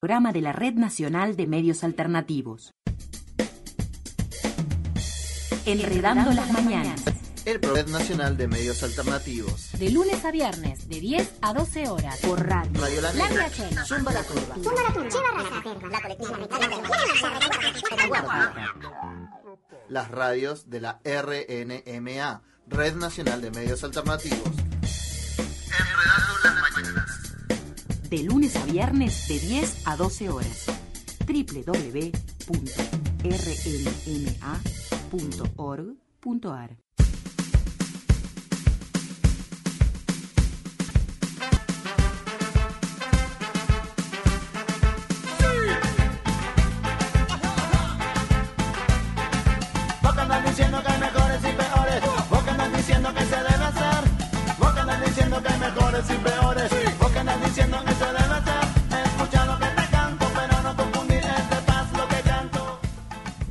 programa de la Red Nacional de Medios Alternativos. Enredando las mañanas. El programa nacional de medios alternativos. De lunes a viernes, de 10 a 12 horas. Por radio. Radio La La Negra. Riachena. Zumba la Turba. Las radios de la RNMA, Red Nacional de Medios Alternativos. De lunes a viernes, de 10 a 12 horas. www.rnma.org.ar diciendo que hay mejores y peores. Vos que andas diciendo que se debe hacer. Vos que andas diciendo que hay mejores y peores.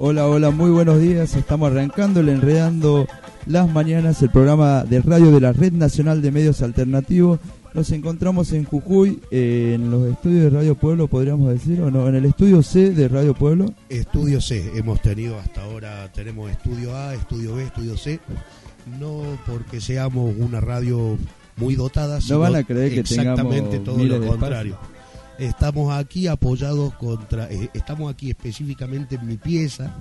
Hola, hola, muy buenos días. Estamos arrancando el Enredando las Mañanas, el programa de radio de la Red Nacional de Medios Alternativos. Nos encontramos en Jujuy, eh, en los estudios de Radio Pueblo, podríamos decir, o no, en el estudio C de Radio Pueblo. Estudio C, hemos tenido hasta ahora, tenemos estudio A, estudio B, estudio C, no porque seamos una radio muy dotada, sino van a creer que exactamente tengamos todo lo contrario. Estamos aquí apoyados contra, eh, estamos aquí específicamente en mi pieza,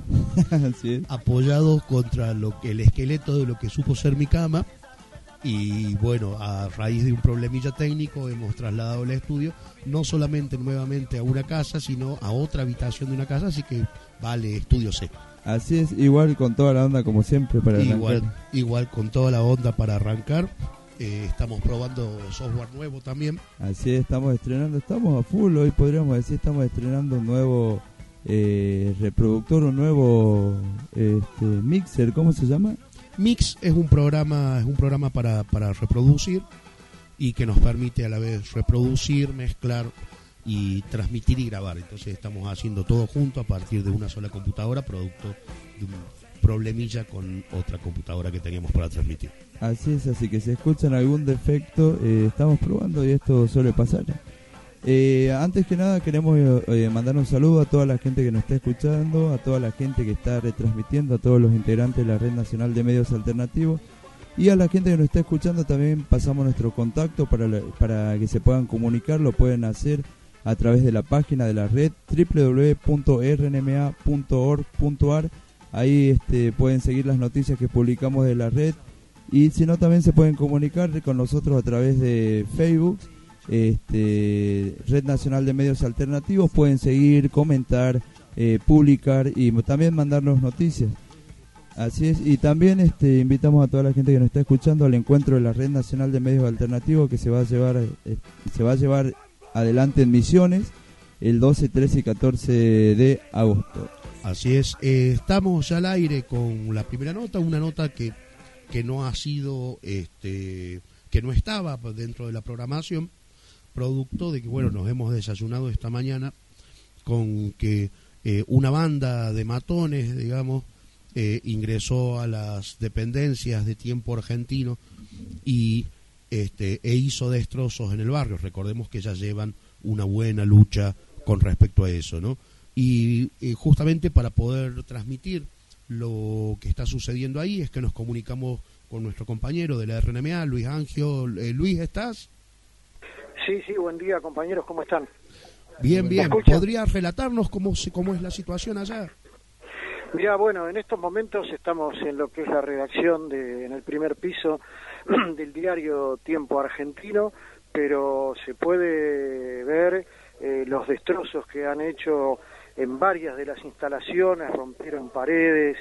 apoyados contra lo que el esqueleto de lo que supo ser mi cama y bueno, a raíz de un problemilla técnico hemos trasladado el estudio no solamente nuevamente a una casa, sino a otra habitación de una casa, así que vale estudio C. Así es, igual con toda la onda como siempre para Igual, arrancar. igual con toda la onda para arrancar. Eh, estamos probando software nuevo también. Así es, estamos estrenando, estamos a full, hoy podríamos decir, estamos estrenando un nuevo eh, reproductor, un nuevo este, mixer, ¿cómo se llama? Mix es un programa, es un programa para, para reproducir y que nos permite a la vez reproducir, mezclar y transmitir y grabar. Entonces estamos haciendo todo junto a partir de una sola computadora, producto de un problemilla con otra computadora que teníamos para transmitir. Así es, así que si escuchan algún defecto, eh, estamos probando y esto suele pasar. Eh, antes que nada queremos eh, mandar un saludo a toda la gente que nos está escuchando, a toda la gente que está retransmitiendo, a todos los integrantes de la Red Nacional de Medios Alternativos y a la gente que nos está escuchando también pasamos nuestro contacto para, para que se puedan comunicar, lo pueden hacer a través de la página de la red www.rnma.org.ar ahí este, pueden seguir las noticias que publicamos de la red y si no también se pueden comunicar con nosotros a través de Facebook, este, Red Nacional de Medios Alternativos, pueden seguir, comentar, eh, publicar y también mandarnos noticias. Así es, y también este, invitamos a toda la gente que nos está escuchando al encuentro de la Red Nacional de Medios Alternativos que se va a llevar, eh, se va a llevar adelante en Misiones el 12, 13 y 14 de agosto. Así es, eh, estamos al aire con la primera nota, una nota que, que no ha sido, este, que no estaba dentro de la programación, producto de que, bueno, nos hemos desayunado esta mañana con que eh, una banda de matones, digamos, eh, ingresó a las dependencias de tiempo argentino y este, e hizo destrozos en el barrio. Recordemos que ya llevan una buena lucha con respecto a eso, ¿no? Y eh, justamente para poder transmitir lo que está sucediendo ahí es que nos comunicamos con nuestro compañero de la RNMA, Luis Angio. Eh, Luis, ¿estás? Sí, sí, buen día compañeros, ¿cómo están? Bien, ¿Me bien. ¿Podrías relatarnos cómo, cómo es la situación allá? Mira, bueno, en estos momentos estamos en lo que es la redacción de, en el primer piso del diario Tiempo Argentino, pero se puede ver eh, los destrozos que han hecho en varias de las instalaciones, rompieron paredes.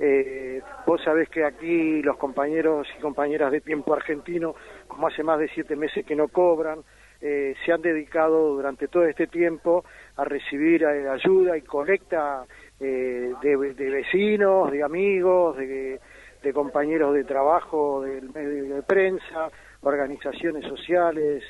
Eh, vos sabés que aquí los compañeros y compañeras de Tiempo Argentino, como hace más de siete meses que no cobran, eh, se han dedicado durante todo este tiempo a recibir eh, ayuda y colecta de, vecinos, de amigos, de, compañeros de trabajo, del medio de prensa, organizaciones sociales,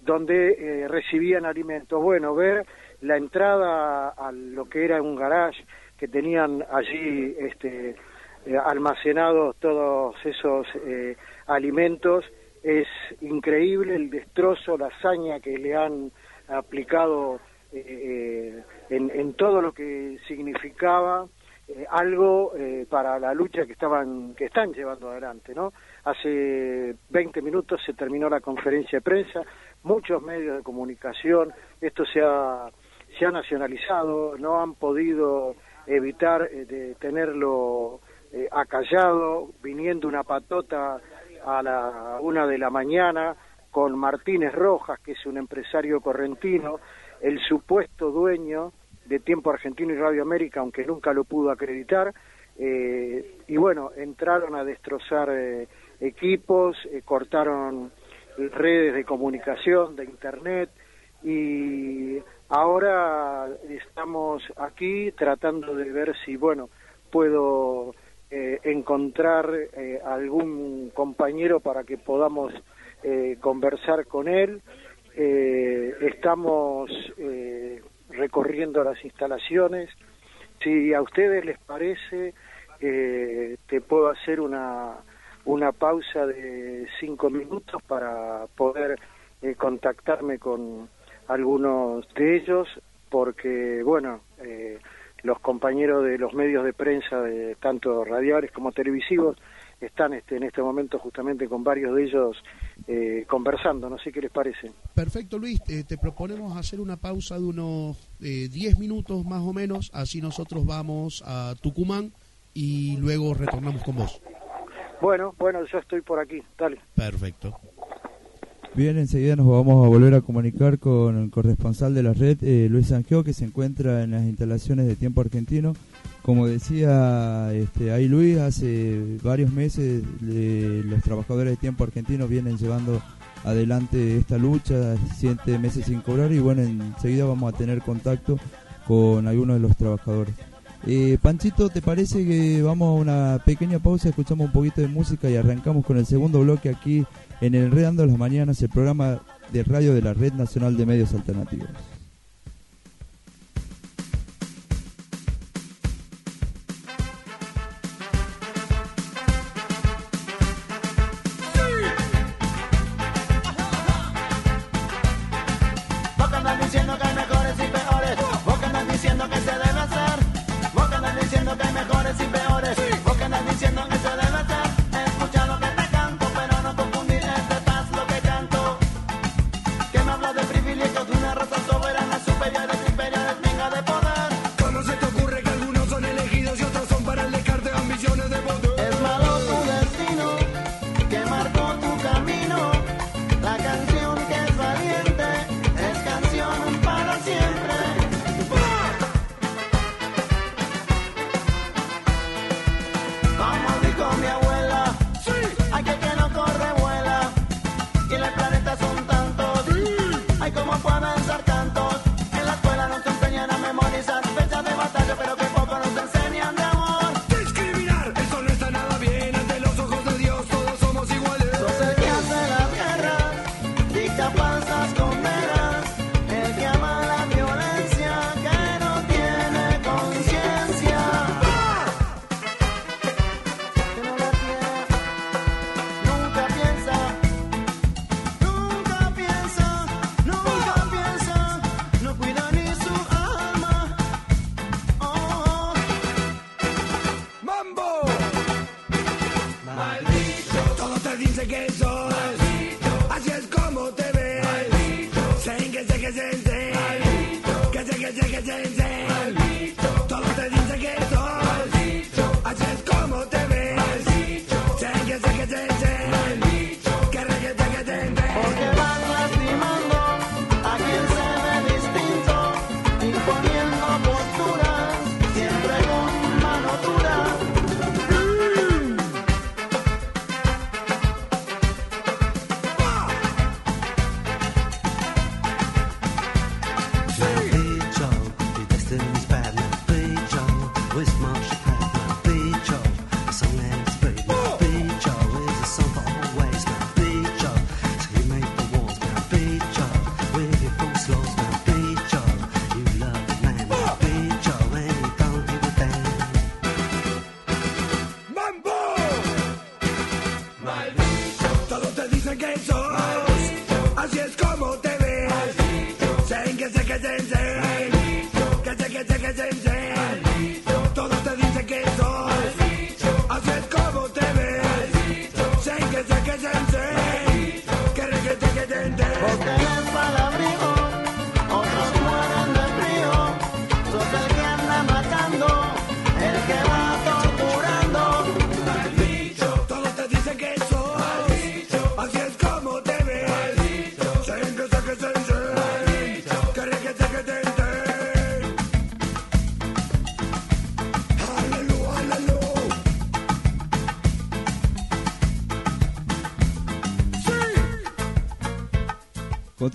donde recibían alimentos. Bueno, ver la entrada a lo que era un garage que tenían allí este, eh, almacenados todos esos eh, alimentos es increíble el destrozo, la hazaña que le han aplicado eh, eh, en, en todo lo que significaba eh, algo para la lucha que estaban que están llevando adelante no hace 20 minutos se terminó la conferencia de prensa muchos medios de comunicación esto se ha se ha nacionalizado no han podido evitar eh, de tenerlo eh, acallado viniendo una patota a la una de la mañana con Martínez Rojas que es un empresario correntino el supuesto dueño de Tiempo Argentino y Radio América, aunque nunca lo pudo acreditar. Eh, y bueno, entraron a destrozar equipos, cortaron redes de comunicación, de internet, y ahora estamos aquí tratando de ver si, bueno, puedo eh, encontrar eh, algún compañero para que podamos eh, conversar con él. Eh, estamos eh, recorriendo las instalaciones. Si a ustedes les parece, te puedo hacer una, una pausa de cinco minutos para poder contactarme con algunos de ellos, porque, bueno, eh, los compañeros de los medios de prensa, de tanto radiales como televisivos, están este, en este momento justamente con varios de ellos eh, conversando. No sé qué les parece. Perfecto, Luis. Eh, te proponemos hacer una pausa de unos eh, 10 minutos más o menos. Así nosotros vamos a Tucumán y luego retornamos con vos. Bueno, bueno, yo estoy por aquí. Dale. Perfecto. Bien, enseguida nos vamos a volver a comunicar con el corresponsal de la red, eh, Luis Sanjeo, que se encuentra en las instalaciones de Tiempo Argentino. Como decía este, ahí Luis, hace varios meses los trabajadores de Tiempo Argentino vienen llevando adelante esta lucha, siete meses sin cobrar y bueno, enseguida vamos a tener contacto con algunos de los trabajadores. Eh, Panchito, ¿te parece que vamos a una pequeña pausa, escuchamos un poquito de música y arrancamos con el segundo bloque aquí en el Redando las Mañanas, el programa de radio de la Red Nacional de Medios Alternativos?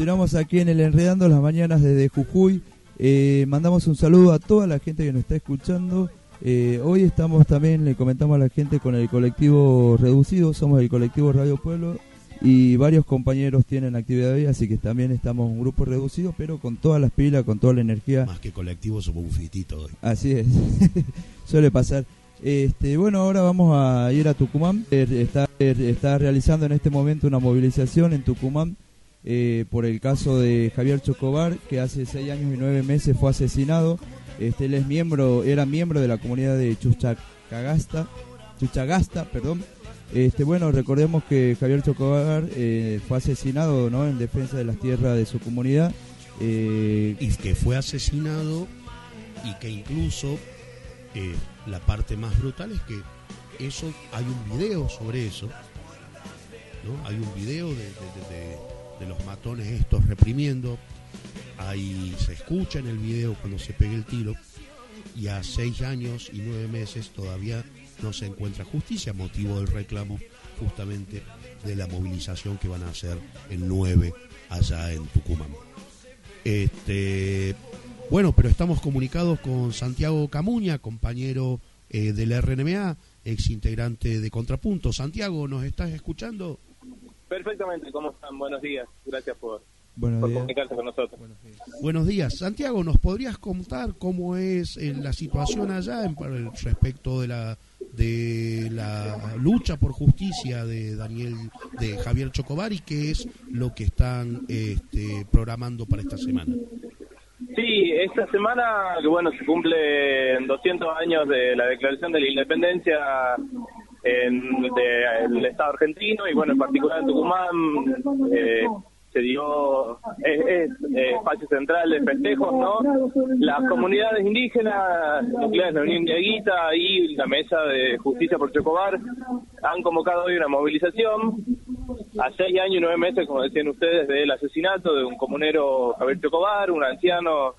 Continuamos aquí en el Enredando las Mañanas desde Jujuy. Eh, mandamos un saludo a toda la gente que nos está escuchando. Eh, hoy estamos también, le comentamos a la gente, con el colectivo reducido. Somos el colectivo Radio Pueblo y varios compañeros tienen actividad hoy, así que también estamos un grupo reducido, pero con todas las pilas, con toda la energía. Más que colectivo somos un fitito hoy. Así es, suele pasar. Este, bueno, ahora vamos a ir a Tucumán. Eh, Está, está realizando en este momento una movilización en Tucumán eh, por el caso de Javier Chocobar, que hace seis años y nueve meses fue asesinado. Este, él es miembro, era miembro de la comunidad de Chuchagasta, Chuchagasta, perdón. Este, bueno, recordemos que Javier Chocobar eh, fue asesinado, ¿no? En defensa de las tierras de su comunidad. Eh, Y que fue asesinado y que incluso la parte más brutal es que eso hay un video sobre eso. ¿no? Hay un video de, de- de- de- de los matones estos reprimiendo. Ahí se escucha en el video cuando se pega el tiro. Y a seis años y nueve meses todavía no se encuentra justicia, motivo del reclamo justamente de la movilización que van a hacer el 9 allá en Tucumán. Este, bueno, pero estamos comunicados con Santiago Camuña, compañero eh, del RNMA, ex integrante de Contrapunto. Santiago, ¿nos estás escuchando? Perfectamente, ¿cómo están? Buenos días. Gracias por, buenos por días. comunicarse con nosotros. Buenos días. Santiago, ¿nos podrías contar cómo es eh, la situación allá en, respecto de la de la lucha por justicia de Daniel de Javier Chocobar y qué es lo que están este, programando para esta semana? Sí, esta semana, que bueno, se cumplen 200 años de la declaración de la independencia en, de- del Estado argentino y bueno, en particular en Tucumán eh, se dio es, es, eh, espacio central de festejos, ¿no? Las comunidades indígenas, nucleares de la Unión y la Mesa de Justicia por Chocobar han convocado hoy una movilización a seis años y nueve meses, como decían ustedes, del asesinato de un comunero Javier Chocobar, un anciano,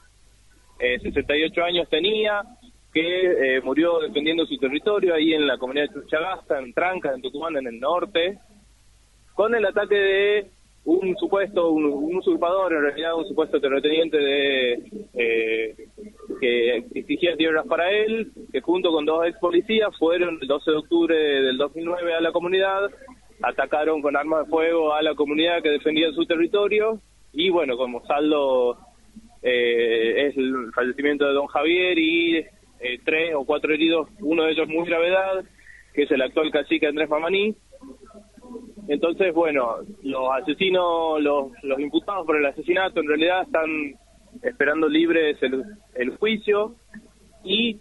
eh, 68 años tenía, que eh, murió defendiendo su territorio ahí en la comunidad de Chuchagasta, en Tranca, en Tucumán, en el norte, con el ataque de un supuesto, un, usurpador, en realidad un supuesto terrateniente de, eh, que exigía tierras para él, que junto con dos ex policías fueron el 12 de octubre del 2009 a la comunidad, atacaron con armas de fuego a la comunidad que defendía su territorio y bueno, como saldo eh, es el fallecimiento de don Javier y eh, tres o cuatro heridos, uno de ellos muy gravedad, que es el actual cacique Andrés Mamaní. Entonces, bueno, los asesinos, los, los imputados por el asesinato en realidad están esperando libres el, el juicio y,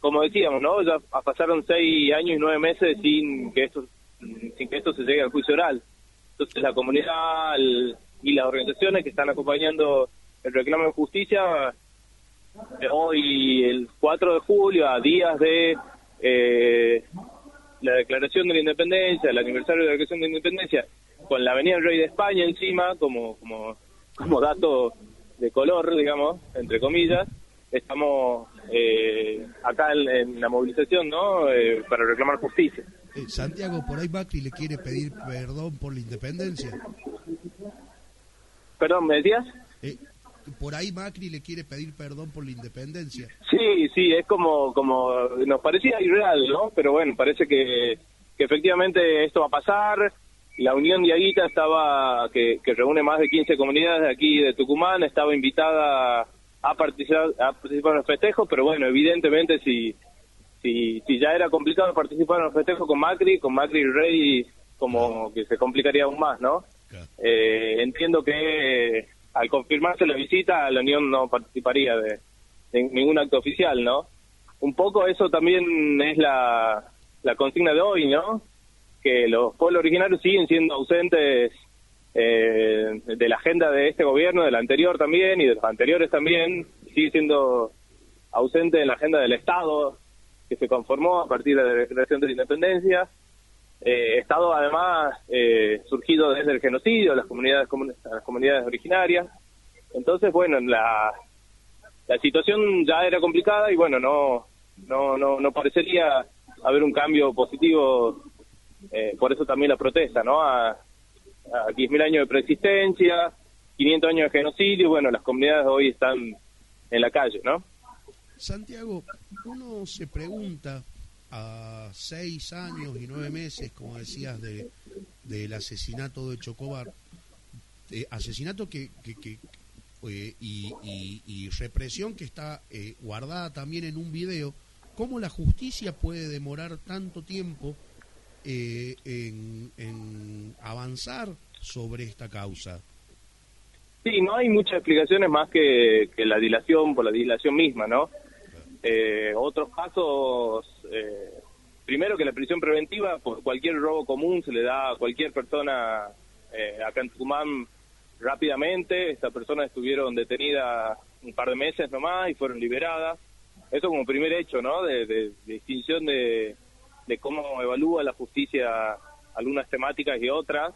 como decíamos, ¿no? Ya pasaron seis años y nueve meses sin que esto, sin que esto se llegue al juicio oral. Entonces, la comunidad y las organizaciones que están acompañando el reclamo de justicia hoy el 4 de julio a días de eh, la declaración de la independencia, el aniversario de la declaración de la independencia, con la Avenida del Rey de España encima como como como dato de color, digamos, entre comillas, estamos eh, acá en, en la movilización, ¿no? Eh, para reclamar justicia. Eh, Santiago, por ahí Macri le quiere pedir perdón por la independencia. Perdón, ¿me decías? Eh, por ahí Macri le quiere pedir perdón por la independencia. Sí, sí, es como, como nos parecía irreal, ¿no? Pero bueno, parece que, que efectivamente esto va a pasar. La Unión Diaguita estaba, que, que reúne más de 15 comunidades de aquí de Tucumán, estaba invitada a participar, a participar en los festejos, pero bueno, evidentemente si, si, si ya era complicado participar en los festejos con Macri, con Macri y Rey, como que se complicaría aún más, ¿no? Claro. Eh, entiendo que al confirmarse la visita, la Unión no participaría de, ningún acto oficial, ¿no? Un poco eso también es la, la consigna de hoy, ¿no? Que los pueblos originarios siguen siendo ausentes eh, de la agenda de este gobierno, del anterior también y de los anteriores también, sigue siendo ausente en la agenda del Estado que se conformó a partir de la declaración de la independencia. Eh, Estado además eh, surgido desde el genocidio, las comunidades comun- las comunidades originarias. Entonces, bueno, la, la situación ya era complicada y bueno, no no no, no parecería haber un cambio positivo. eh, por eso también la protesta, ¿no? A, a 10.000 años de preexistencia, 500 años de genocidio, bueno, las comunidades hoy están en la calle, ¿no? Santiago, uno se pregunta a seis años y nueve meses, como decías, de, del asesinato de Chocobar, eh, asesinato que, que, que, eh, y, y- y represión que está eh, guardada también en un video, ¿cómo la justicia puede demorar tanto tiempo eh, en, en avanzar sobre esta causa? Sí, no hay muchas explicaciones más que, que la dilación por la dilación misma, ¿no? Eh, otros casos, eh, primero que la prisión preventiva por cualquier robo común se le da a cualquier persona eh, acá en Tucumán rápidamente. Estas personas estuvieron detenidas un par de meses nomás y fueron liberadas. Eso como primer hecho, ¿no? De, de- distinción de, de cómo evalúa la justicia algunas temáticas y otras.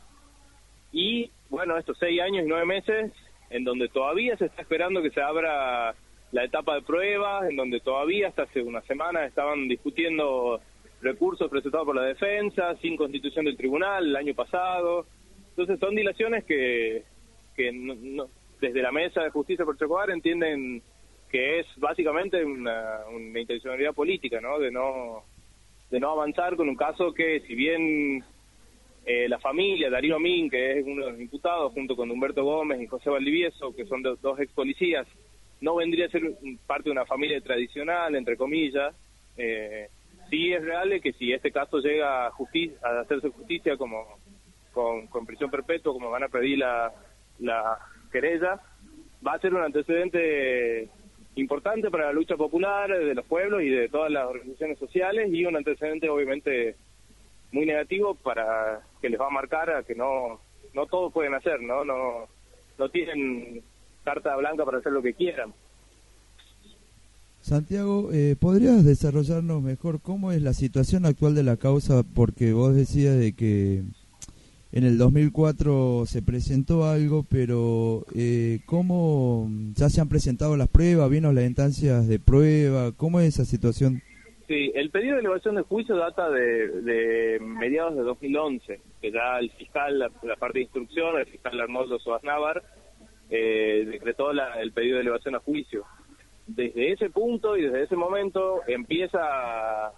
Y bueno, estos seis años y nueve meses en donde todavía se está esperando que se abra la etapa de pruebas, en donde todavía hasta hace una semana estaban discutiendo recursos presentados por la defensa, sin constitución del tribunal el año pasado. Entonces son dilaciones que, que no- no- desde la mesa de justicia por Chocobar entienden que es básicamente una, intencionalidad política, ¿no? De no de no avanzar con un caso que si bien eh, la familia, Darío Min, que es uno de los imputados, junto con Humberto Gómez y José Valdivieso, que son dos, dos ex policías, no vendría a ser parte de una familia tradicional, entre comillas. Eh, sí es real que si este caso llega a, justi- a hacerse justicia como con, con prisión perpetua, como van a pedir la, la querella, va a ser un antecedente importante para la lucha popular de los pueblos y de todas las organizaciones sociales y un antecedente obviamente muy negativo para que les va a marcar a que no no todos pueden hacer, ¿no? No no tienen carta blanca para hacer lo que quieran. Santiago, eh, ¿podrías desarrollarnos mejor cómo es la situación actual de la causa? Porque vos decías de que en el 2004 se presentó algo, pero eh, ¿cómo ya se han presentado las pruebas? ¿Vino las instancias de prueba? ¿Cómo es esa situación? Sí, el pedido de elevación de juicio data de, de mediados de 2011, que ya el fiscal, la, la parte de instrucción, el fiscal Arnoldo Soas Navar, eh, decretó la- el pedido de elevación a juicio. Desde ese punto y desde ese momento empieza a,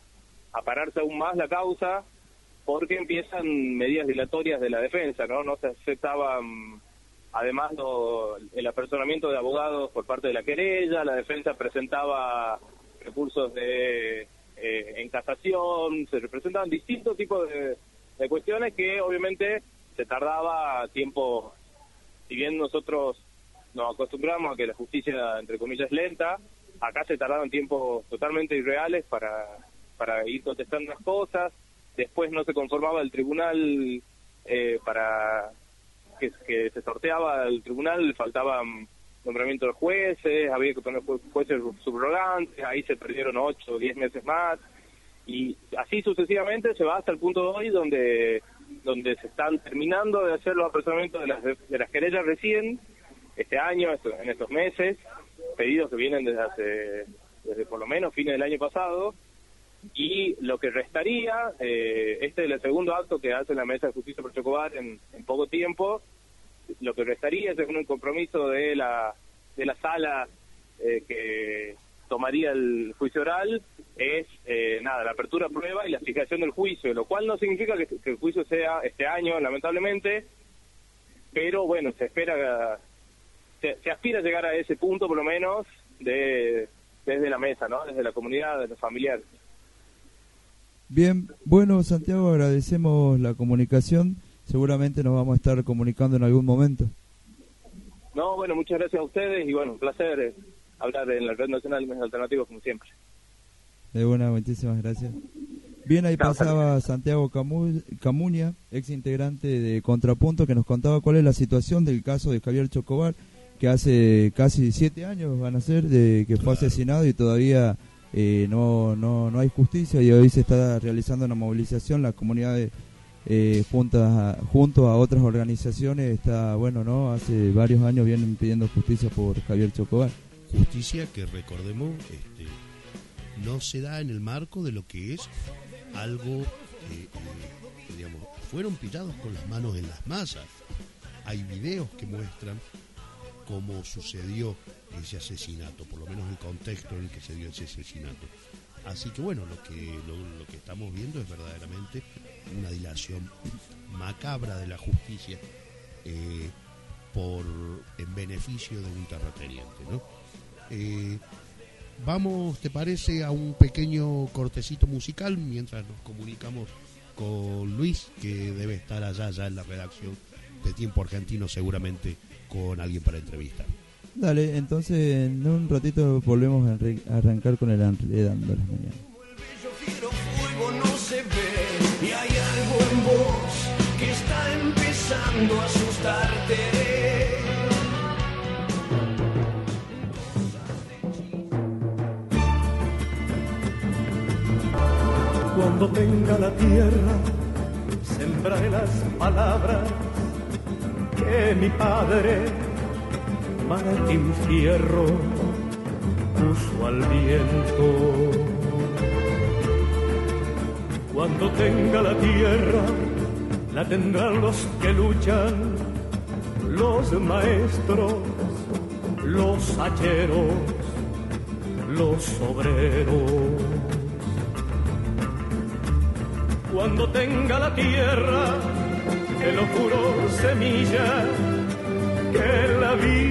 pararse aún más la causa porque empiezan medidas dilatorias de la defensa, ¿no? No se aceptaban, además, lo- el apersonamiento de abogados por parte de la querella, la defensa presentaba recursos de eh, en casación, se representaban distintos tipos de cuestiones que obviamente se tardaba tiempo, si bien nosotros nos acostumbramos a que la justicia, entre comillas, es lenta, acá se tardaron tiempos totalmente irreales para, para ir contestando las cosas, después no se conformaba el tribunal eh, para que, se sorteaba el tribunal, faltaban nombramientos de jueces, había que poner jue- jueces subrogantes, ahí se perdieron ocho o diez meses más, y así sucesivamente se va hasta el punto de hoy donde donde se están terminando de hacer los apresamientos de las, de las querellas recién, este año, en estos meses, pedidos que vienen desde hace, desde por lo menos fines del año pasado, y lo que restaría, eh, este es el segundo acto que hace la Mesa de Justicia por Chocobar en, en poco tiempo, lo que restaría según un compromiso de la, de la sala eh, que tomaría el juicio oral es eh, nada la apertura a prueba y la fijación del juicio, lo cual no significa que, que el juicio sea este año, lamentablemente, pero bueno, se espera, se, se aspira a llegar a ese punto por lo menos de desde la mesa, ¿no? Desde la comunidad, desde los familiares. Bien, bueno Santiago, agradecemos la comunicación. Seguramente nos vamos a estar comunicando en algún momento. No, bueno, muchas gracias a ustedes y bueno, un placer eh, hablar en la Red Nacional de Medios Alternativos como siempre. De buena, muchísimas gracias. Bien, ahí Chao, pasaba Santiago Camu- Camuña, ex integrante de Contrapunto, que nos contaba cuál es la situación del caso de Javier Chocobar, que hace casi siete años van a ser de que fue asesinado y todavía eh, no, no, no hay justicia y hoy se está realizando una movilización, la comunidad de, eh, juntas junto a otras organizaciones está, bueno, no, hace varios años vienen pidiendo justicia por Javier Chocobar. Justicia que recordemos este, no se da en el marco de lo que es algo que, eh, digamos, fueron pillados con las manos en las masas. Hay videos que muestran cómo sucedió ese asesinato, por lo menos el contexto en el que se dio ese asesinato. Así que bueno, lo que, lo que estamos viendo es verdaderamente una dilación macabra de la justicia eh, por en beneficio de un terrateniente, ¿no? Eh, vamos, ¿te parece a un pequeño cortecito musical mientras nos comunicamos con Luis, que debe estar allá ya en la redacción de Tiempo Argentino, seguramente con alguien para entrevistar? Dale, entonces en un ratito volvemos a arrancar con el Enredando las Mañanas. Pero fuego no se ve y hay algo en vos que está empezando a asustarte. Cuando tenga la tierra, sembraré las palabras que mi padre, Martín Fierro, puso al viento. Cuando tenga la tierra, la tendrán los que luchan, los maestros, los hacheros, los obreros. Cuando tenga la tierra, te lo juro, semilla, que la vida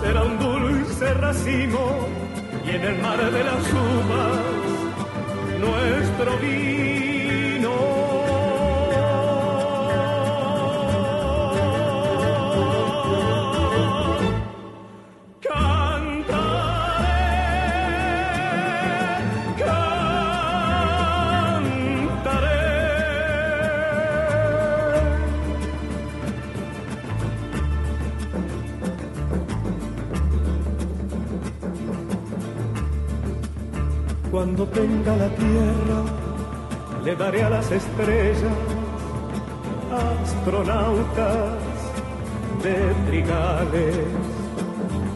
será un dulce racimo y en el mar de las uvas nuestro vino. Cuando tenga la tierra, le daré a las estrellas, astronautas de trigales,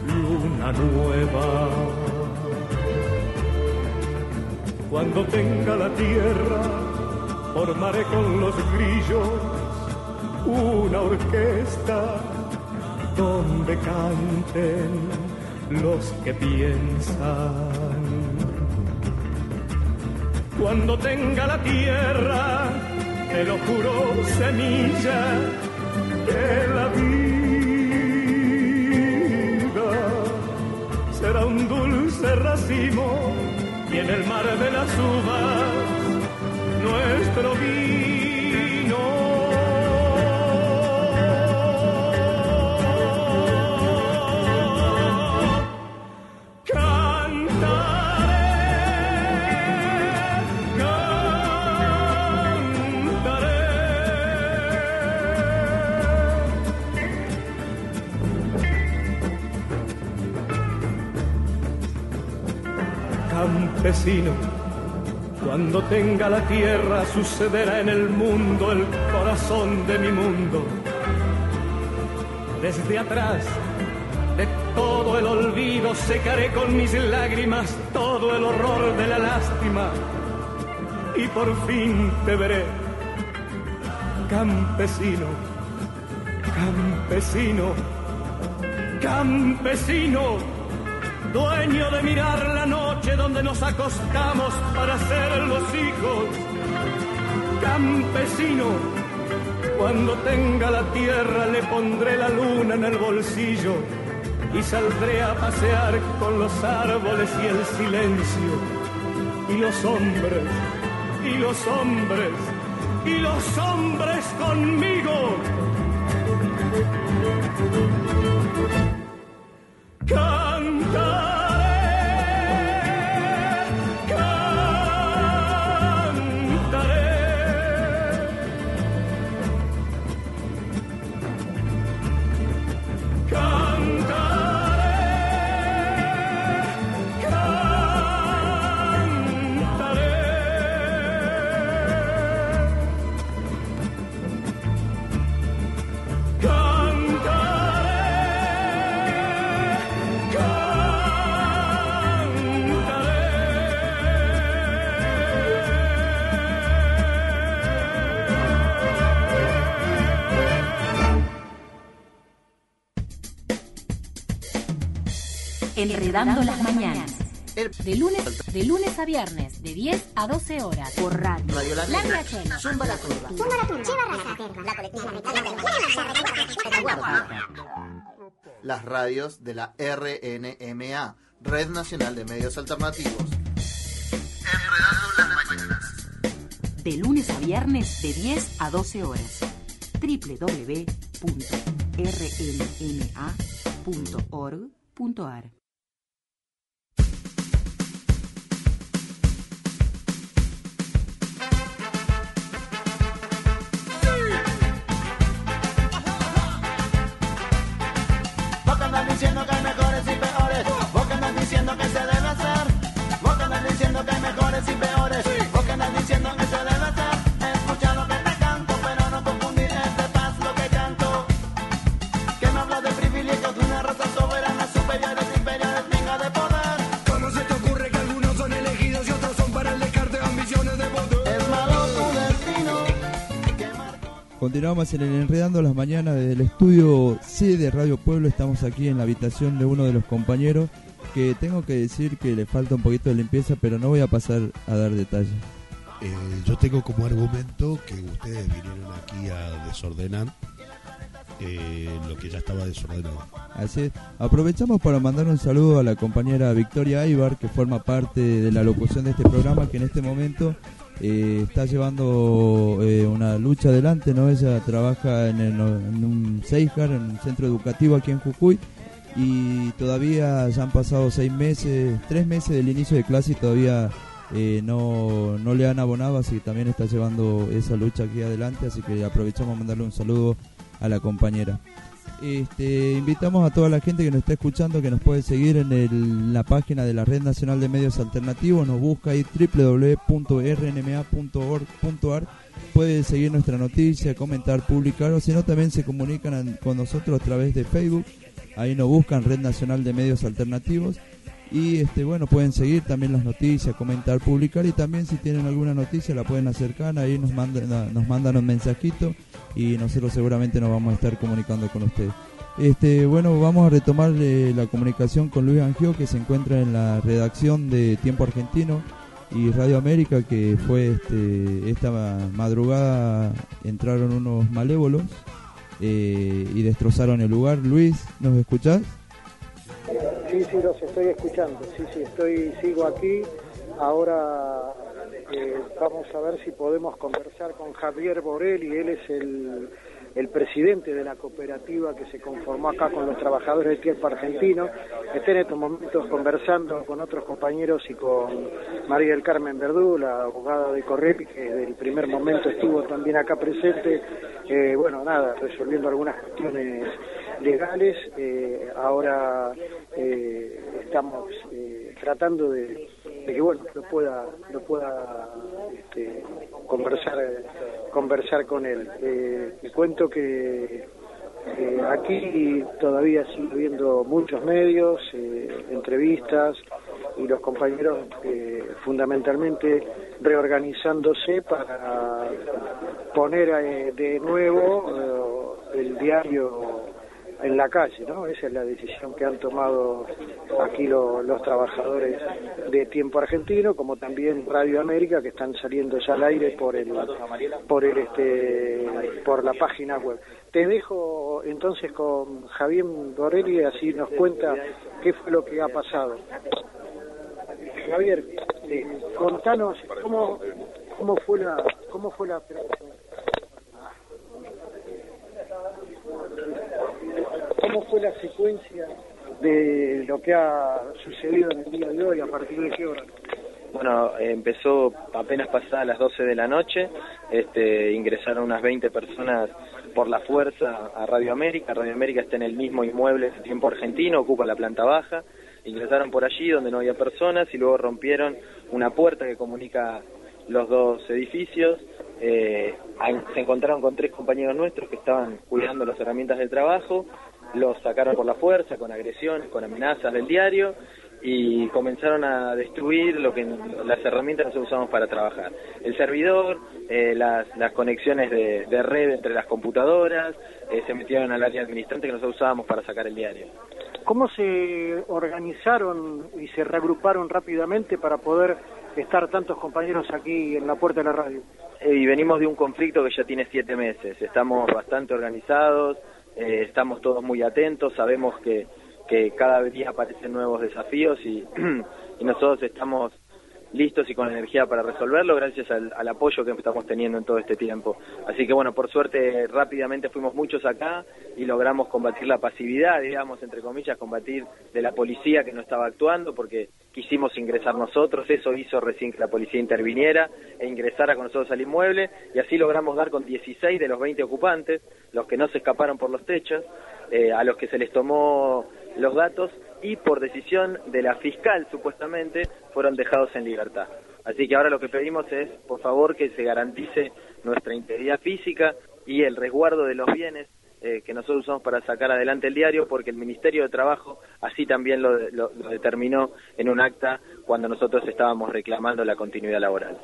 luna nueva. Cuando tenga la tierra, formaré con los grillos una orquesta donde canten los que piensan. Cuando tenga la tierra, te lo juro, semilla de la vida será un dulce racimo y en el mar de las uvas nuestro vino. Campesino, cuando tenga la tierra sucederá en el mundo el corazón de mi mundo. Desde atrás de todo el olvido secaré con mis lágrimas todo el horror de la lástima. Y por fin te veré, campesino, campesino, campesino, dueño de mirar la noche donde nos acostamos para ser los hijos, campesino, cuando tenga la tierra le pondré la luna en el bolsillo y saldré a pasear con los árboles y el silencio. Y los hombres y los hombres y los hombres conmigo Enredando las mañanas. De lunes, de lunes a viernes, de 10 a 12 horas, por radio. Radio La La Negra. Riachena. Zumba la curva. Las radios de la RNMA, Red Nacional de Medios Alternativos. Enredando las mañanas. De lunes a viernes, de 10 a 12 horas. www.rnma.org.ar y peores. Vos que andas diciendo que se debe hacer. Escucha lo que te canto, pero no confundir este paz lo que canto. Que no habla de privilegios de una raza soberana, superiores, inferiores, venga de poder. ¿Cómo se te ocurre que algunos son elegidos y otros son para el descarte ambiciones de poder? Es malo tu destino. Que marcó Continuamos en el Enredando las Mañanas desde el estudio C de Radio Pueblo. Estamos aquí en la habitación de uno de los compañeros que tengo que decir que le falta un poquito de limpieza, pero no voy a pasar a dar detalles. Eh, yo tengo como argumento que ustedes vinieron aquí a desordenar eh, lo que ya estaba desordenado. Así es. Aprovechamos para mandar un saludo a la compañera Victoria Aybar, que forma parte de la locución de este programa, que en este momento eh, está llevando eh, una lucha adelante, ¿no? Ella trabaja en, el- en un Seijar, en un centro educativo aquí en Jujuy, y todavía ya han pasado seis meses, tres meses del inicio de clase y todavía eh, no, no le han abonado, así que también está llevando esa lucha aquí adelante, así que aprovechamos a mandarle un saludo a la compañera. Este, invitamos a toda la gente que nos está escuchando que nos puede seguir en la página de la Red Nacional de Medios Alternativos, nos busca ahí www.rnma.org.ar, puede seguir nuestra noticia, comentar, publicar o si no también se comunican an- con nosotros a través de Facebook, ahí nos buscan Red Nacional de Medios Alternativos. Y este bueno pueden seguir también las noticias, comentar, publicar. Y también si tienen alguna noticia la pueden acercar, ahí nos mandan, nos mandan un mensajito. Y nosotros seguramente nos vamos a estar comunicando con ustedes. Este, bueno, vamos a retomar eh, la comunicación con Luis Angio que se encuentra en la redacción de Tiempo Argentino y Radio América que fue este, esta ma- madrugada entraron unos malévolos eh, y destrozaron el lugar. Luis, ¿nos escuchás? Sí, sí, los estoy escuchando. Sí, sí, estoy, sigo aquí. Ahora eh, vamos a ver si podemos conversar con Javier Borelli. Él es el, el presidente de la cooperativa que se conformó acá con los trabajadores del tiempo argentino. Está en estos momentos conversando con otros compañeros y con María del Carmen Verdú, la abogada de Correpi, que desde el primer momento estuvo también acá presente. Eh, bueno, nada, resolviendo algunas cuestiones legales. Eh, ahora eh, estamos eh, tratando de, de que bueno lo pueda lo pueda este, conversar conversar con él. Eh, cuento que eh, aquí todavía sigue habiendo muchos medios, eh, entrevistas y los compañeros eh, fundamentalmente reorganizándose para poner de nuevo el diario en la calle, ¿no? Esa es la decisión que han tomado aquí lo- los trabajadores de Tiempo Argentino, como también Radio América, que están saliendo ya al aire por el, por el, este, por la página web. Te dejo entonces con Javier Borelli, así nos cuenta qué fue lo que ha pasado. Javier, eh, contanos cómo, cómo fue la, cómo fue la ¿cómo fue la secuencia de lo que ha sucedido en el día de hoy? ¿A partir de qué hora? Bueno, empezó apenas pasadas las 12 de la noche, este, ingresaron unas 20 personas por la fuerza a Radio América. Radio América está en el mismo inmueble de tiempo argentino, ocupa la planta baja. Ingresaron por allí donde no había personas y luego rompieron una puerta que comunica los dos edificios. Eh, se encontraron con tres compañeros nuestros que estaban cuidando las herramientas del trabajo. Los sacaron por la fuerza, con agresiones, con amenazas del diario y comenzaron a destruir lo que las herramientas que nosotros usamos para trabajar. El servidor, eh, las, las conexiones de, de red entre las computadoras, eh, se metieron al área administrante que nosotros usábamos para sacar el diario. ¿Cómo se organizaron y se reagruparon rápidamente para poder estar tantos compañeros aquí en la puerta de la radio? Eh, y venimos de un conflicto que ya tiene siete meses. Estamos bastante organizados, eh, estamos todos muy atentos, sabemos que, que cada día aparecen nuevos desafíos y, y nosotros estamos listos y con energía para resolverlo gracias al, al, apoyo que estamos teniendo en todo este tiempo. Así que bueno, por suerte rápidamente fuimos muchos acá y logramos combatir la pasividad, digamos, entre comillas, combatir de la policía que no estaba actuando porque quisimos ingresar nosotros, eso hizo recién que la policía interviniera e ingresara con nosotros al inmueble y así logramos dar con 16 de los 20 ocupantes, los que no se escaparon por los techos, eh, a los que se les tomó los datos y por decisión de la fiscal supuestamente fueron dejados en libertad. Así que ahora lo que pedimos es, por favor, que se garantice nuestra integridad física y el resguardo de los bienes eh, que nosotros usamos para sacar adelante el diario, porque el Ministerio de Trabajo así también lo, lo, lo determinó en un acta cuando nosotros estábamos reclamando la continuidad laboral.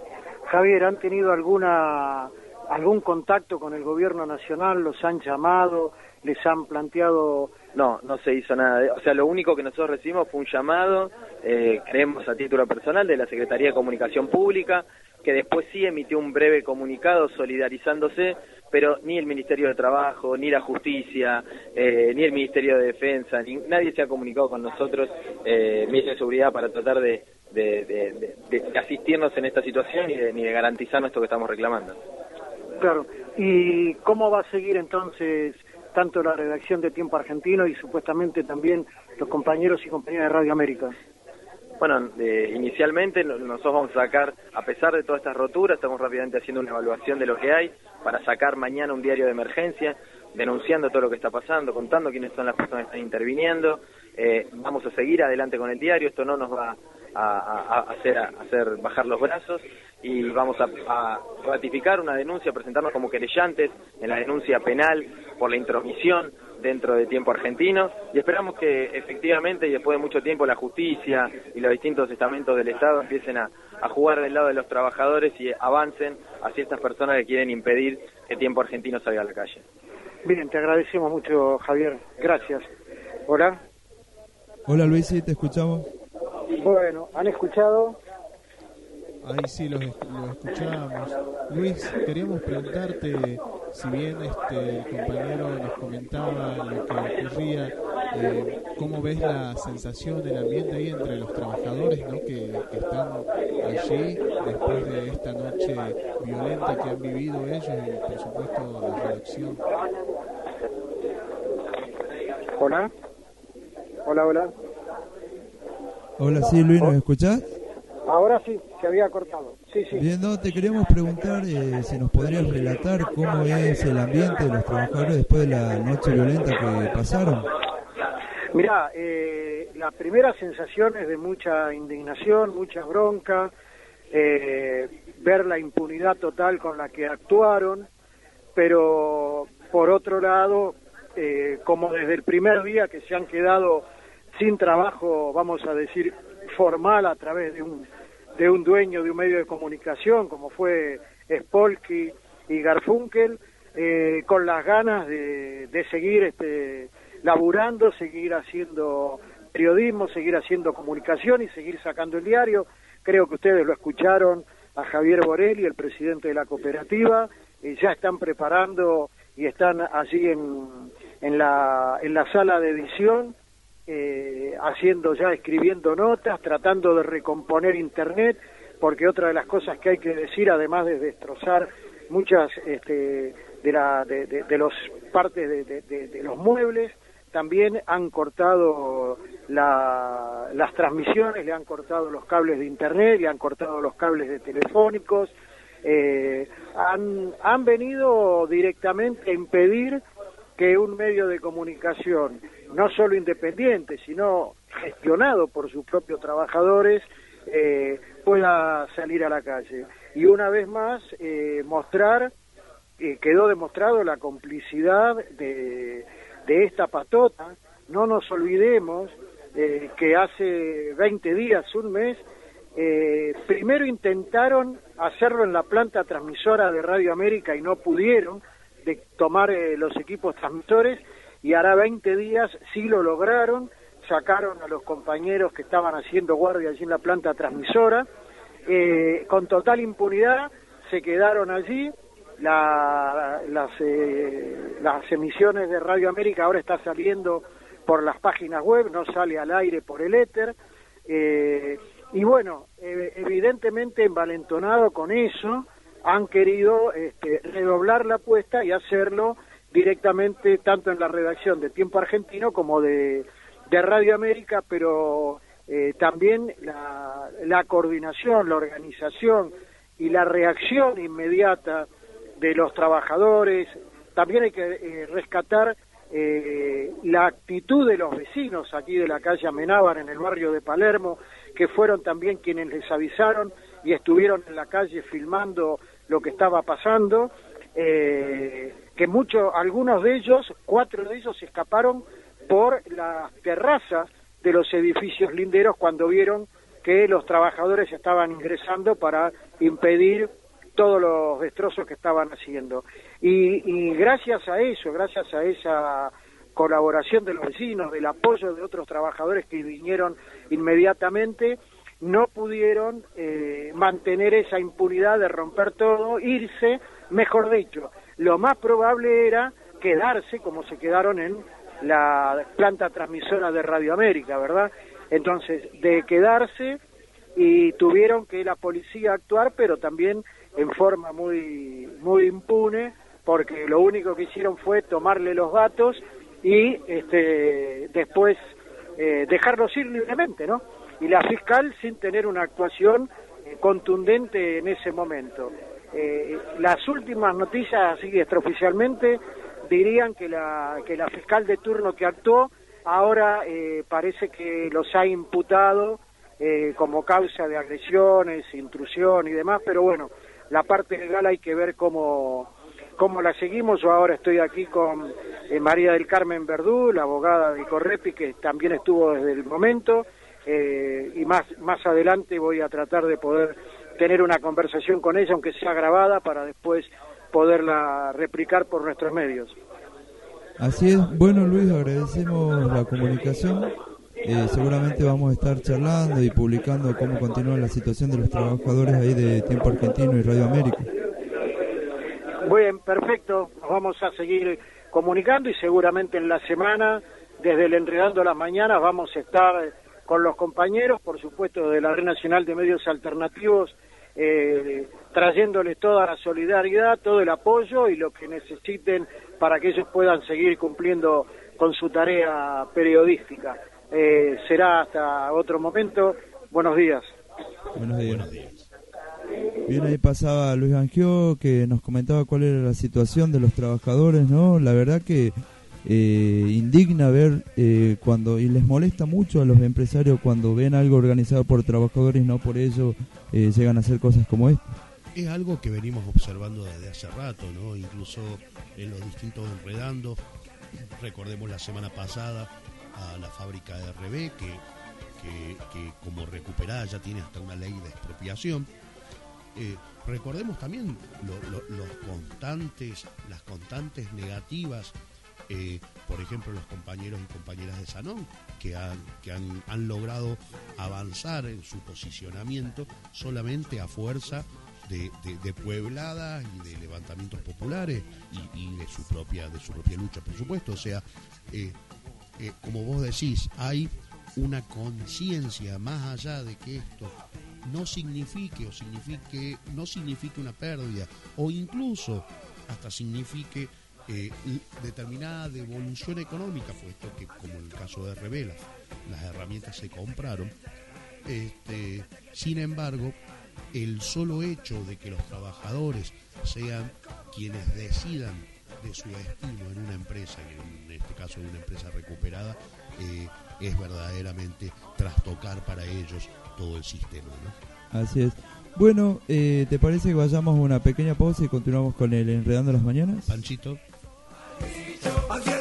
Javier, ¿han tenido alguna algún contacto con el gobierno nacional? ¿Los han llamado? ¿Les han planteado no, no se hizo nada. De, o sea, lo único que nosotros recibimos fue un llamado, eh, creemos a título personal, de la Secretaría de Comunicación Pública, que después sí emitió un breve comunicado solidarizándose, pero ni el Ministerio de Trabajo, ni la Justicia, eh, ni el Ministerio de Defensa, ni, nadie se ha comunicado con nosotros, eh, Ministerio de Seguridad, para tratar de, asistirnos en esta situación y de, ni de garantizarnos esto que estamos reclamando. Claro. ¿Y cómo va a seguir entonces? Tanto la redacción de Tiempo Argentino y supuestamente también los compañeros y compañeras de Radio América? Bueno, eh, inicialmente nosotros vamos a sacar, a pesar de todas estas roturas, estamos rápidamente haciendo una evaluación de lo que hay para sacar mañana un diario de emergencia, denunciando todo lo que está pasando, contando quiénes son las personas que están interviniendo. Eh, vamos a seguir adelante con el diario, esto no nos va a, hacer, a hacer bajar los brazos y vamos a, a, ratificar una denuncia, presentarnos como querellantes en la denuncia penal por la intromisión dentro de tiempo argentino y esperamos que efectivamente y después de mucho tiempo la justicia y los distintos estamentos del Estado empiecen a, a jugar del lado de los trabajadores y avancen hacia estas personas que quieren impedir que tiempo argentino salga a la calle. Bien, te agradecemos mucho Javier, gracias. Hola. Hola Luis, te escuchamos. Bueno, ¿han escuchado? Ahí sí los, los escuchamos. Luis, queríamos preguntarte, si bien este el compañero nos comentaba lo que ocurría, eh, ¿cómo ves la sensación del ambiente ahí entre los trabajadores ¿no? que, que están allí después de esta noche violenta que han vivido ellos y por supuesto la redacción? Hola. Hola, hola. Hola, sí, Luis, ¿nos escuchás? Ahora sí, se había cortado. Sí, sí. Bien, no, te queríamos preguntar eh, si nos podrías relatar cómo es el ambiente de los trabajadores después de la noche violenta que pasaron. Mirá, eh, la primera sensación es de mucha indignación, mucha bronca, eh, ver la impunidad total con la que actuaron, pero por otro lado, eh, como desde el primer día que se han quedado sin trabajo, vamos a decir, formal a través de un de un dueño de un medio de comunicación como fue Spolky y Garfunkel eh, con las ganas de, de seguir este laburando, seguir haciendo periodismo, seguir haciendo comunicación y seguir sacando el diario. Creo que ustedes lo escucharon a Javier Borelli, el presidente de la cooperativa, y ya están preparando y están allí en, en, la, en la sala de edición eh, haciendo ya, escribiendo notas, tratando de recomponer Internet, porque otra de las cosas que hay que decir, además de destrozar muchas este, de, la, de, los partes de, de, los muebles, también han cortado la- las transmisiones, le han cortado los cables de internet, le han cortado los cables de telefónicos, eh, han, han venido directamente a impedir que un medio de comunicación, no solo independiente, sino gestionado por sus propios trabajadores, eh, pueda salir a la calle. Y una vez más, eh, mostrar, eh, quedó demostrado la complicidad de, de esta patota. No nos olvidemos que hace 20 días, un mes, primero intentaron hacerlo en la planta transmisora de Radio América y no pudieron de tomar eh, los equipos transmisores y hará 20 días sí lo lograron, sacaron a los compañeros que estaban haciendo guardia allí en la planta transmisora, eh, con total impunidad se quedaron allí, la- las, eh, las emisiones de Radio América ahora está saliendo por las páginas web, no sale al aire por el éter, eh, y bueno, eh, evidentemente envalentonado con eso, han querido este, redoblar la apuesta y hacerlo directamente tanto en la redacción de Tiempo Argentino como de, de Radio América, pero eh, también la, coordinación, la organización y la reacción inmediata de los trabajadores. También hay que eh, rescatar eh, la actitud de los vecinos aquí de la calle Amenábar en el barrio de Palermo, que fueron también quienes les avisaron y estuvieron en la calle filmando lo que estaba pasando, eh, que muchos, algunos de ellos, cuatro de ellos escaparon por las terrazas de los edificios linderos cuando vieron que los trabajadores estaban ingresando para impedir todos los destrozos que estaban haciendo. Y, y gracias a eso, gracias a esa colaboración de los vecinos, del apoyo de otros trabajadores que vinieron inmediatamente, no pudieron eh, mantener esa impunidad de romper todo, irse, mejor dicho, lo más probable era quedarse como se quedaron en la planta transmisora de Radio América, ¿verdad? Entonces, de quedarse y tuvieron que la policía actuar, pero también en forma muy muy impune, porque lo único que hicieron fue tomarle los datos y este después eh, dejarlos ir libremente, ¿no? Y la fiscal sin tener una actuación eh, contundente en ese momento. Eh, las últimas noticias, así extraoficialmente, dirían que la, que la fiscal de turno que actuó ahora eh, parece que los ha imputado eh, como causa de agresiones, intrusión y demás, pero bueno, la parte legal hay que ver cómo, cómo la seguimos. Yo ahora estoy aquí con eh, María del Carmen Verdú, la abogada de Correpi, que también estuvo desde el momento, eh, y más, más adelante voy a tratar de poder tener una conversación con ella, aunque sea grabada, para después poderla replicar por nuestros medios. Así es, bueno Luis, agradecemos la comunicación. Eh, seguramente vamos a estar charlando y publicando cómo continúa la situación de los trabajadores ahí de Tiempo Argentino y Radio América. Bien, perfecto. Nos vamos a seguir comunicando y seguramente en la semana, desde el Enredando las Mañanas, vamos a estar con los compañeros, por supuesto, de la Red Nacional de Medios Alternativos, eh, trayéndoles toda la solidaridad, todo el apoyo y lo que necesiten para que ellos puedan seguir cumpliendo con su tarea periodística. Eh, será hasta otro momento. Buenos días. Buenos días. Bien, ahí pasaba Luis Angio que nos comentaba cuál era la situación de los trabajadores, ¿no? La verdad que eh, indigna ver eh, cuando, y les molesta mucho a los empresarios cuando ven algo organizado por trabajadores, no por ello eh, llegan a hacer cosas como esta. Es algo que venimos observando desde hace rato, ¿no? Incluso en los distintos enredando. Recordemos la semana pasada a la fábrica de RB, que, que, como recuperada ya tiene hasta una ley de expropiación. Recordemos también lo- lo- los constantes, las constantes negativas, eh, por ejemplo, los compañeros y compañeras de Sanón, que, han, que han, han logrado avanzar en su posicionamiento solamente a fuerza de, de- puebladas y de levantamientos populares y, y de su propia de su propia lucha, por supuesto. O sea, eh, eh, como vos decís, hay una conciencia más allá de que esto no signifique o signifique no signifique una pérdida o incluso hasta signifique eh, determinada devolución económica, puesto que, como en el caso de Revela, las herramientas se compraron. Este, sin embargo, el solo hecho de que los trabajadores sean quienes decidan de su destino en una empresa, en este caso una empresa recuperada, eh, es verdaderamente trastocar para ellos todo el sistema. ¿no? Así es. Bueno, eh, ¿te parece que vayamos a una pequeña pausa y continuamos con el Enredando las Mañanas? Panchito. Así es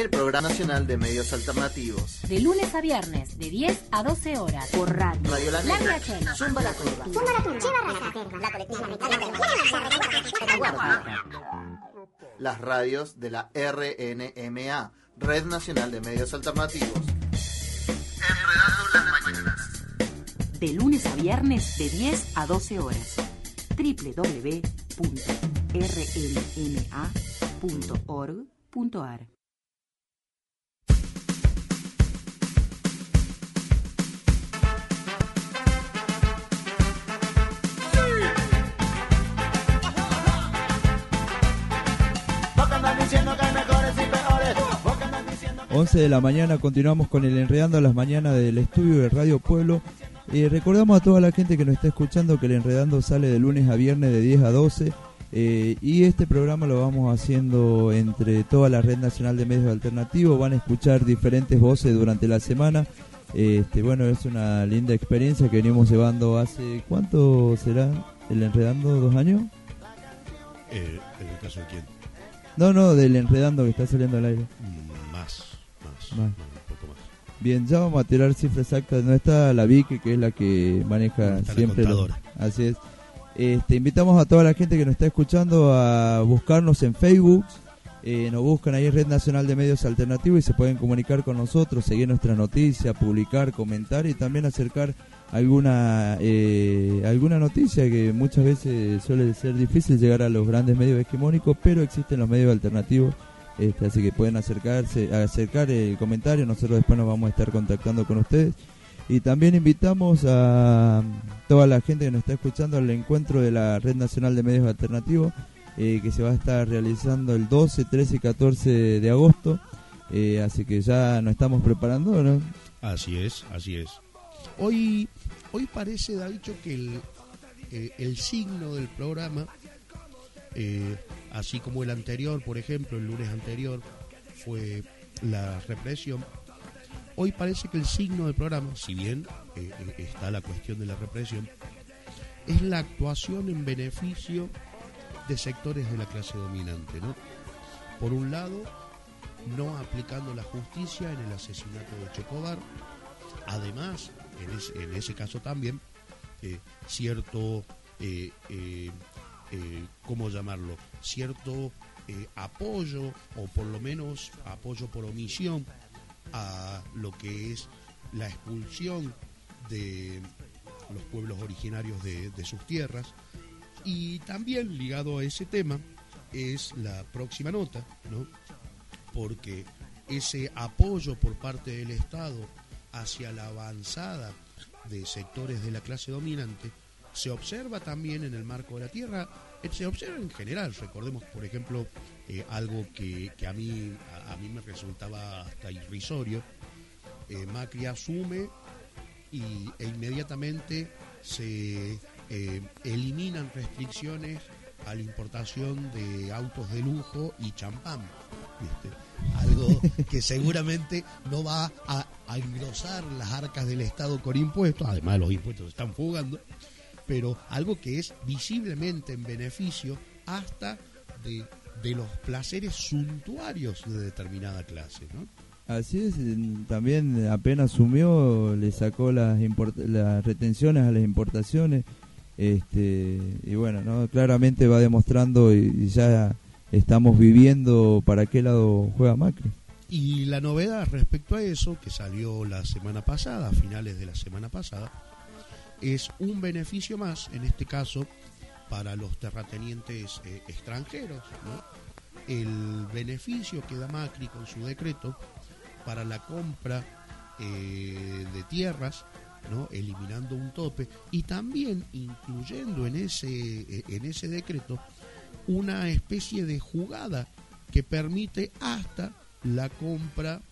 el, programa nacional de medios alternativos. de lunes a viernes, de 10 a 12 horas, por radio. Radio La La Negra. Riachuelo. Zumba la Turba. Las radios de la RNMA, Red Nacional de Medios Alternativos. Enredando las mañanas. De lunes a viernes, de 10 a 12 horas. www.rnma.org.ar 11 de la mañana continuamos con el Enredando a las Mañanas del estudio de Radio Pueblo. Eh, recordamos a toda la gente que nos está escuchando que el Enredando sale de lunes a viernes de 10 a 12 eh, y este programa lo vamos haciendo entre toda la red nacional de medios alternativos. Van a escuchar diferentes voces durante la semana. Este, bueno, es una linda experiencia que venimos llevando hace, ¿cuánto será el Enredando? ¿Dos años? Eh, ¿En el caso de quién? No, no, del Enredando que está saliendo al aire. Mm, más, Más. un poco más. Bien, ya vamos a tirar cifras exactas. No está la Vicky, que es la que maneja la siempre. lo- contadora. así es. Este, invitamos a toda la gente que nos está escuchando a buscarnos en Facebook. Eh, nos buscan ahí Red Nacional de Medios Alternativos y se pueden comunicar con nosotros, seguir nuestra noticia, publicar, comentar y también acercar alguna eh, alguna noticia que muchas veces suele ser difícil llegar a los grandes medios hegemónicos, pero existen los medios alternativos este, así que pueden acercarse, acercar el comentario, nosotros después nos vamos a estar contactando con ustedes. Y también invitamos a toda la gente que nos está escuchando al encuentro de la Red Nacional de Medios Alternativos, eh, que se va a estar realizando el 12, 13 y 14 de agosto. Eh, así que ya nos estamos preparando, ¿no? Así es, así es. Hoy, hoy parece, Davicho, que el, eh, el signo del programa, así como el anterior, por ejemplo, el lunes anterior, fue la represión. Hoy parece que el signo del programa, si bien eh, eh, está la cuestión de la represión, es la actuación en beneficio de sectores de la clase dominante, ¿no? Por un lado, no aplicando la justicia en el asesinato de Checobar. Además, en, es- en ese caso también, eh, cierto, eh, ¿cómo llamarlo? Cierto eh, apoyo, o por lo menos apoyo por omisión, a lo que es la expulsión de los pueblos originarios de, de sus tierras. Y también ligado a ese tema es la próxima nota, ¿no? Porque ese apoyo por parte del Estado hacia la avanzada de sectores de la clase dominante se observa también en el marco de la tierra, eh, se observa en general. Recordemos, por ejemplo, eh, algo que, que a, mí, a, a mí me resultaba hasta irrisorio. Eh, Macri asume y, e inmediatamente se eh, eliminan restricciones a la importación de autos de lujo y champán. ¿viste? Algo que seguramente no va a, a engrosar las arcas del Estado con impuestos, además los impuestos se están fugando, pero algo que es visiblemente en beneficio hasta de, de los placeres suntuarios de determinada clase. ¿no? Así es, también apenas sumió, le sacó las, retenciones a las importaciones. Este, y bueno, ¿no? claramente va demostrando y, y ya estamos viviendo para qué lado juega Macri. Y la novedad respecto a eso, que salió la semana pasada, a finales de la semana pasada, es un beneficio más, en este caso, para los terratenientes eh, extranjeros. El beneficio que da Macri con su decreto para la compra eh, de tierras, ¿no? eliminando un tope, y también incluyendo en ese, eh, en ese decreto una especie de jugada que permite hasta la compra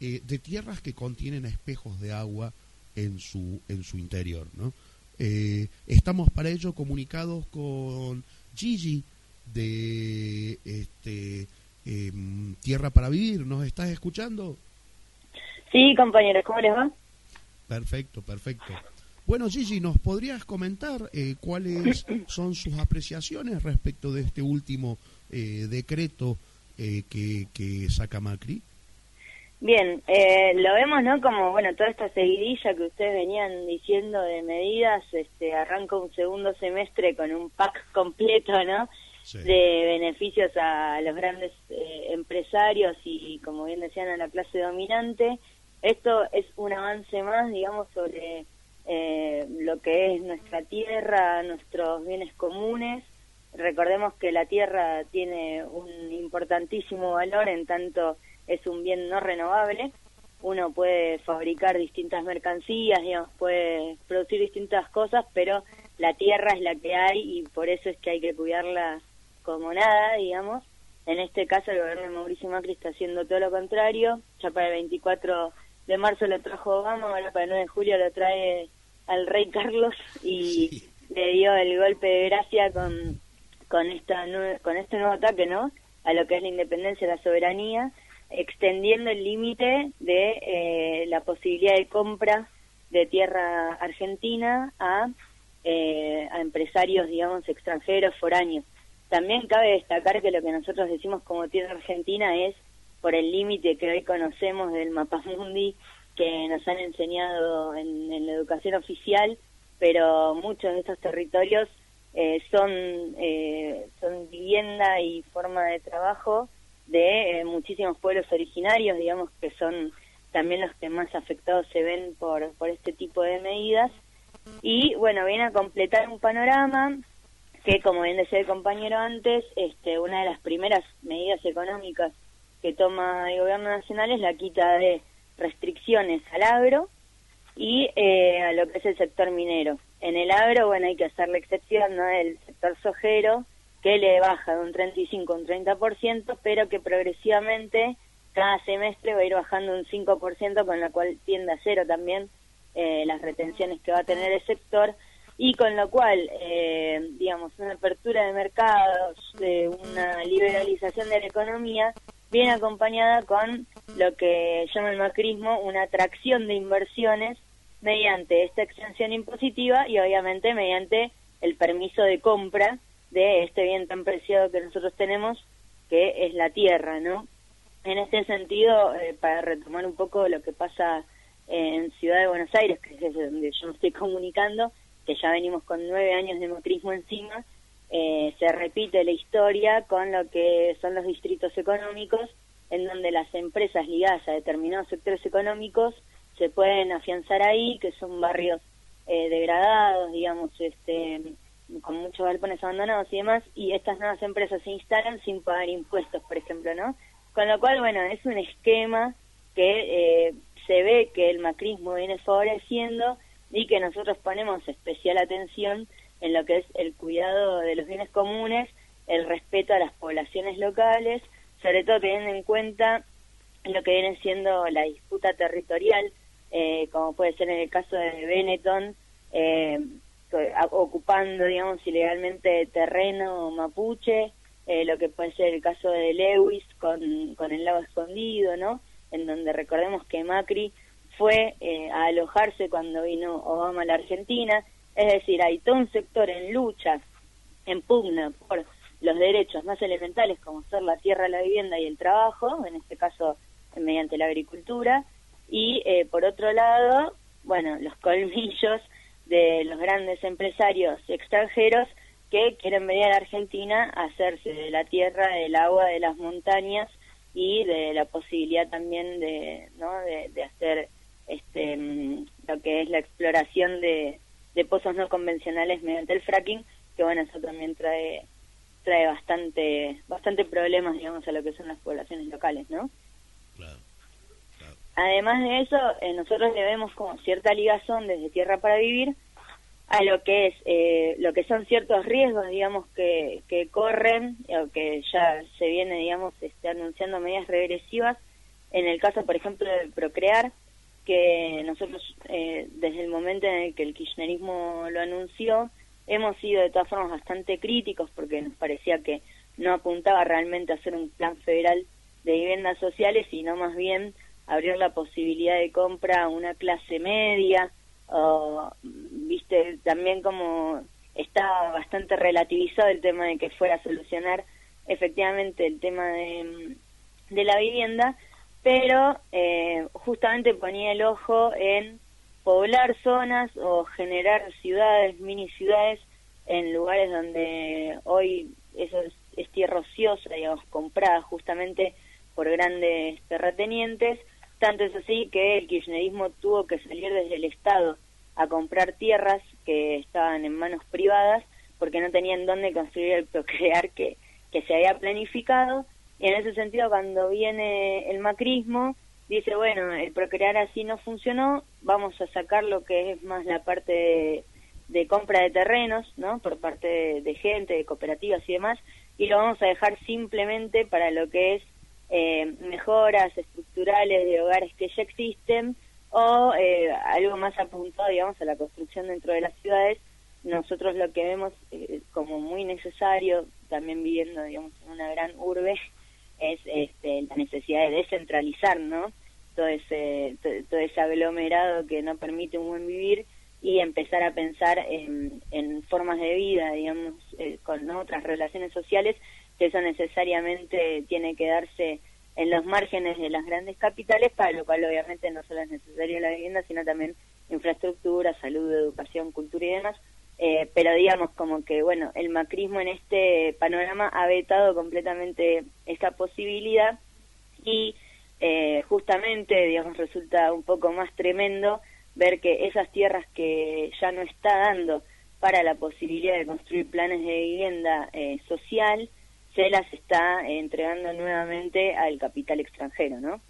de tierras que contienen espejos de agua en su en su interior ¿no? Eh, estamos para ello comunicados con Gigi de este em, Tierra para Vivir ¿nos estás escuchando? Sí, compañeros, ¿cómo les va? Perfecto, perfecto. Bueno, Gigi, ¿nos podrías comentar eh, cuáles son sus apreciaciones respecto de este último eh, decreto eh, que, que saca Macri? Bien, eh, lo vemos, ¿no? Como, bueno, toda esta seguidilla que ustedes venían diciendo de medidas, este, arranca un segundo semestre con un pack completo, ¿no? De beneficios a los grandes eh, empresarios y, como bien decían, a la clase dominante. Esto es un avance más, digamos, sobre eh, lo que es nuestra tierra, nuestros bienes comunes. Recordemos que la tierra tiene un importantísimo valor en tanto es un bien no renovable. Uno puede fabricar distintas mercancías, digamos, puede producir distintas cosas, pero la tierra es la que hay y por eso es que hay que cuidarla como nada, digamos. En este caso el gobierno de Mauricio Macri está haciendo todo lo contrario. Ya para el 24 de marzo lo trajo Obama, ahora para el 9 de julio lo trae al rey Carlos y le dio el golpe de gracia con con esta con este nuevo ataque, ¿no? A lo que es la independencia la soberanía extendiendo el límite de eh, la posibilidad de compra de tierra argentina a, eh, a empresarios, digamos, extranjeros, foráneos. También cabe destacar que lo que nosotros decimos como tierra argentina es por el límite que hoy conocemos del mapamundi que nos han enseñado en, la educación oficial, pero muchos de estos territorios eh, son, eh, son vivienda y forma de trabajo de eh, muchísimos pueblos originarios, digamos que son también los que más afectados se ven por, por este tipo de medidas. Y bueno, viene a completar un panorama que, como bien decía el compañero antes, este, una de las primeras medidas económicas que toma el gobierno nacional es la quita de restricciones al agro y eh, a lo que es el sector minero. En el agro, bueno, hay que hacer la excepción, ¿no? El sector sojero, que le baja de un 35 a un 30%, pero que progresivamente cada semestre va a ir bajando un 5%, con lo cual tiende a cero también eh, las retenciones que va a tener el sector, y con lo cual, eh, digamos, una apertura de mercados, una liberalización de la economía, viene acompañada con lo que llama el macrismo una atracción de inversiones mediante esta extensión impositiva y obviamente mediante el permiso de compra de este bien tan preciado que nosotros tenemos, que es la tierra, ¿no? En este sentido, eh, para retomar un poco lo que pasa en Ciudad de Buenos Aires, que es donde yo me estoy comunicando, que ya venimos con nueve años de macrismo encima, eh, se repite la historia con lo que son los distritos económicos, en donde las empresas ligadas a determinados sectores económicos se pueden afianzar ahí, que son barrios eh, degradados, digamos, este, con muchos galpones abandonados y demás, y estas nuevas empresas se instalan sin pagar impuestos, por ejemplo, ¿no? Con lo cual, bueno, es un esquema que eh, se ve que el macrismo viene favoreciendo y que nosotros ponemos especial atención en lo que es el cuidado de los bienes comunes, el respeto a las poblaciones locales, sobre todo teniendo en cuenta lo que viene siendo la disputa territorial, eh, como puede ser en el caso de Benetton, eh, ocupando, digamos, ilegalmente terreno mapuche, eh, lo que puede ser el caso de Lewis con, con el lago escondido, ¿no? En donde recordemos que Macri fue eh, a alojarse cuando vino Obama a la Argentina, es decir, hay todo un sector en lucha, en pugna por los derechos más elementales como ser la tierra, la vivienda y el trabajo, en este caso mediante la agricultura, y eh, por otro lado, bueno, los colmillos de los grandes empresarios extranjeros que quieren venir a la Argentina a hacerse de la tierra, del agua, de las montañas y de la posibilidad también de, ¿no? de, de hacer este, mm, lo que es la exploración de, de pozos no convencionales mediante el fracking, que bueno, eso también trae trae bastante bastante problemas, digamos, a lo que son las poblaciones locales, ¿no? Además de eso, eh, nosotros le vemos como cierta ligazón desde Tierra para Vivir a lo que es eh, lo que son ciertos riesgos, digamos, que, que corren, o que ya se viene, digamos, este, anunciando medidas regresivas. En el caso, por ejemplo, del procrear, que nosotros, eh, desde el momento en el que el kirchnerismo lo anunció, hemos sido de todas formas bastante críticos porque nos parecía que no apuntaba realmente a hacer un plan federal de viviendas sociales, sino más bien abrir la posibilidad de compra a una clase media, o, viste, también como está bastante relativizado el tema de que fuera a solucionar efectivamente el tema de, de la vivienda, pero eh, justamente ponía el ojo en poblar zonas o generar ciudades, mini ciudades, en lugares donde hoy eso es, es tierra ociosa, digamos, comprada justamente por grandes terratenientes, tanto es así que el kirchnerismo tuvo que salir desde el Estado a comprar tierras que estaban en manos privadas porque no tenían dónde construir el procrear que, que se había planificado. Y en ese sentido, cuando viene el macrismo, dice, bueno, el procrear así no funcionó, vamos a sacar lo que es más la parte de, compra de terrenos, ¿no? Por parte de gente, de cooperativas y demás, y lo vamos a dejar simplemente para lo que es eh, mejoras estructurales de hogares que ya existen o eh, algo más apuntado, digamos, a la construcción dentro de las ciudades. Nosotros lo que vemos eh, como muy necesario, también viviendo, digamos, en una gran urbe, es este, la necesidad de descentralizar, ¿no? Todo ese, to- todo ese aglomerado que no permite un buen vivir y empezar a pensar en, en formas de vida, digamos, eh, con otras relaciones sociales, que eso necesariamente tiene que darse en los márgenes de las grandes capitales, para lo cual obviamente no solo es necesario la vivienda, sino también infraestructura, salud, educación, cultura y demás. Eh, pero digamos como que, bueno, el macrismo en este panorama ha vetado completamente esta posibilidad y eh, justamente, digamos, resulta un poco más tremendo ver que esas tierras que ya no está dando para la posibilidad de construir planes de vivienda eh, social, se las está entregando nuevamente al capital extranjero, ¿no?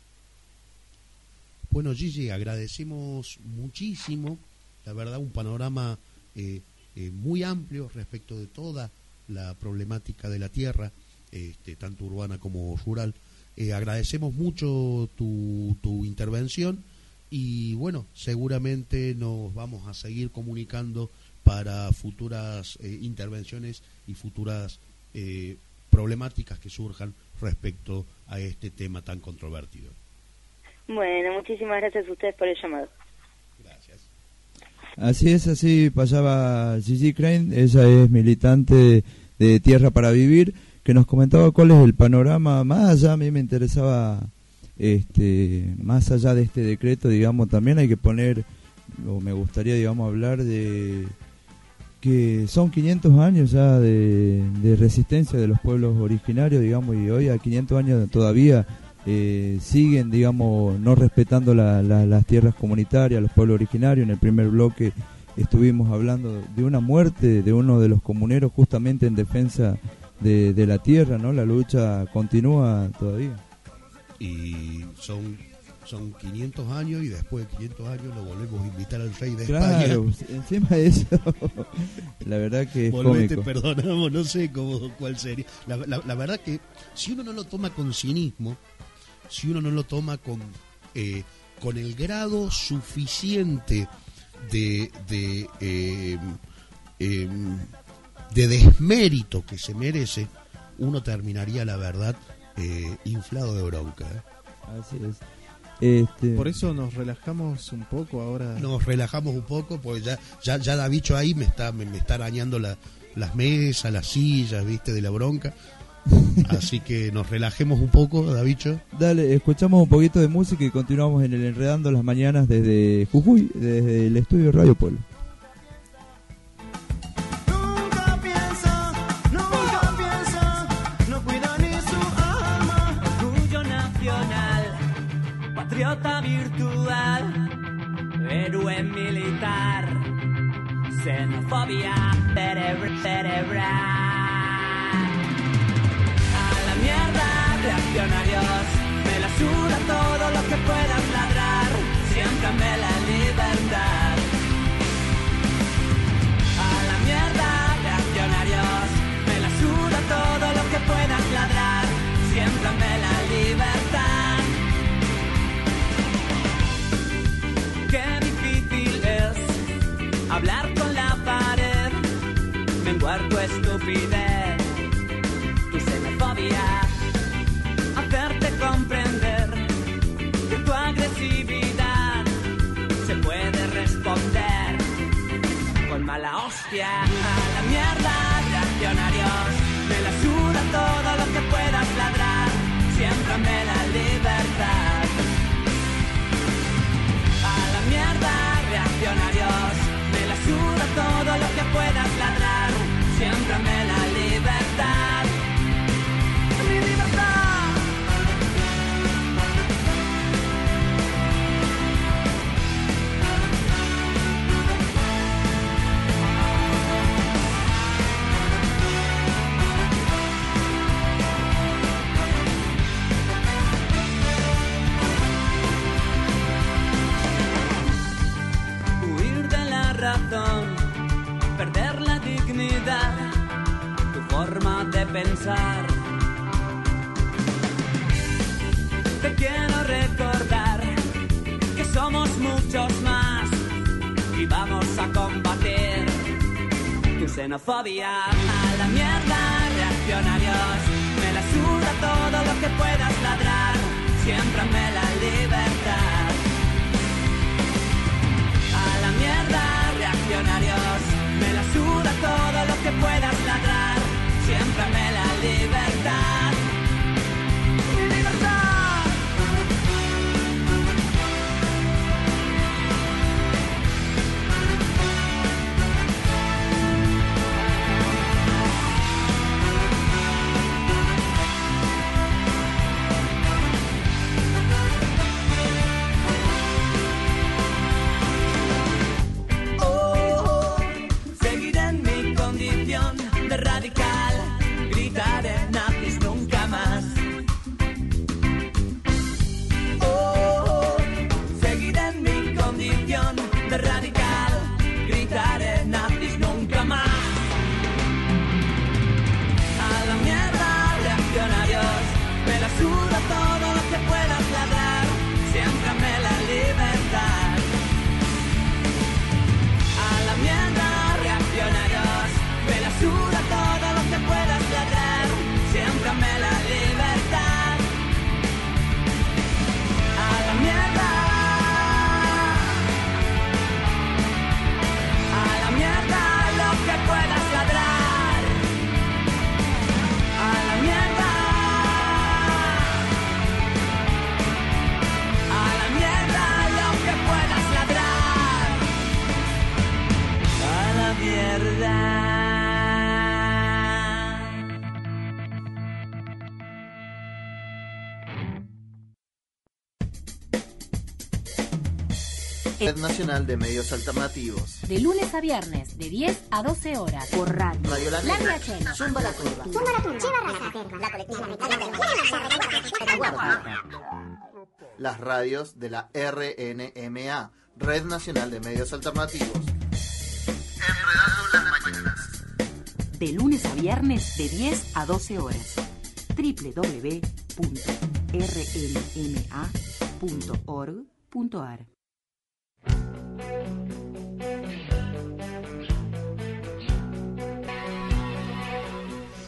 Bueno, Gigi, agradecemos muchísimo, la verdad, un panorama eh, eh, muy amplio respecto de toda la problemática de la tierra, este, tanto urbana como rural. Eh, agradecemos mucho tu, tu intervención y bueno, seguramente nos vamos a seguir comunicando para futuras eh, intervenciones y futuras eh, problemáticas que surjan respecto a este tema tan controvertido. Bueno, muchísimas gracias a ustedes por el llamado. Así es, así pasaba Gigi Crane, ella es militante de Tierra para Vivir, que nos comentaba cuál es el panorama más allá, a mí me interesaba, este, más allá de este decreto, digamos, también hay que poner, o me gustaría, digamos, hablar de que son 500 años ya de, resistencia de los pueblos originarios, digamos, y hoy a 500 años todavía eh, siguen, digamos, no respetando la- la- las tierras comunitarias, los pueblos originarios. En el primer bloque estuvimos hablando de una muerte de uno de los comuneros justamente en defensa de, de la tierra, ¿no? La lucha continúa todavía. y son son 500 años y después de 500 años lo volvemos a invitar al rey de Claro, España. encima de eso, la verdad que es Volvete, cómico. perdonamos, no sé cómo, cuál sería. La, la- la verdad que si uno no lo toma con cinismo, si uno no lo toma con, eh, con el grado suficiente de, de, eh, eh, de desmérito que se merece, uno terminaría, la verdad, eh, inflado de bronca. ¿eh? Así es. Este, Por eso nos relajamos un poco ahora. Nos relajamos un poco, porque ya, ya, ya Davicho ahí me está, me, me está arañando la- las mesas, las sillas, viste, de la bronca. Así que nos relajemos un poco, Davicho. Dale, escuchamos un poquito de música y continuamos en el Enredando las Mañanas desde Jujuy, desde el estudio Radio Pueblo. Patriota virtual, héroe militar, xenofobia cerebr- cerebral. A la mierda, reaccionarios, me la suda todo lo que puedas ladrar, siéntame la estupidez, tu xenofobia, hacerte comprender que tu agresividad se puede responder con mala hostia a la mierda, reaccionarios, me la suda todo lo puedas ladrar, siémbrame la libertad. A la mierda, reaccionarios, Te quiero recordar que somos muchos más y vamos a combatir tu xenofobia a la mierda, reaccionarios. Me la suda todo lo que puedas ladrar, siempre me la libertad a la mierda, reaccionarios. Me la suda todo lo que puedas ladrar. Siempre me la libertad. 'Red Nacional de Medios Alternativos. De lunes a viernes, de 10 a 12 horas, por radio. Radio La Negra. Zumba la Curva. Zumba la Curva. Chiva Raza. La colectiva. Las radios de la RNMA, Red Nacional de Medios Alternativos. Enredando las mañanas. De lunes a viernes, de 10 a 12 horas. www.rnma.org.ar thank you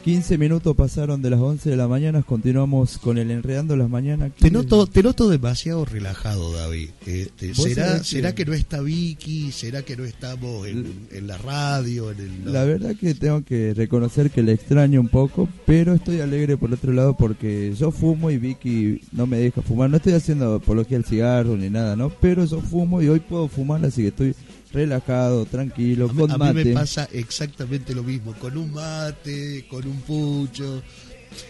15 minutos pasaron de las 11 de la mañana, continuamos con el Enredando las Mañanas. Te noto, te noto demasiado relajado, David. Este, ¿será, que- ¿Será que no está Vicky? ¿Será que no estamos en, en la radio? En el, La verdad que tengo que reconocer que le extraño un poco, pero estoy alegre por otro lado porque yo fumo y Vicky no me deja fumar. No estoy haciendo apología al cigarro ni nada, ¿no? Pero yo fumo y hoy puedo fumar, así que estoy relajado, tranquilo, con a mí mate. me pasa exactamente lo mismo, con un mate, con un pucho.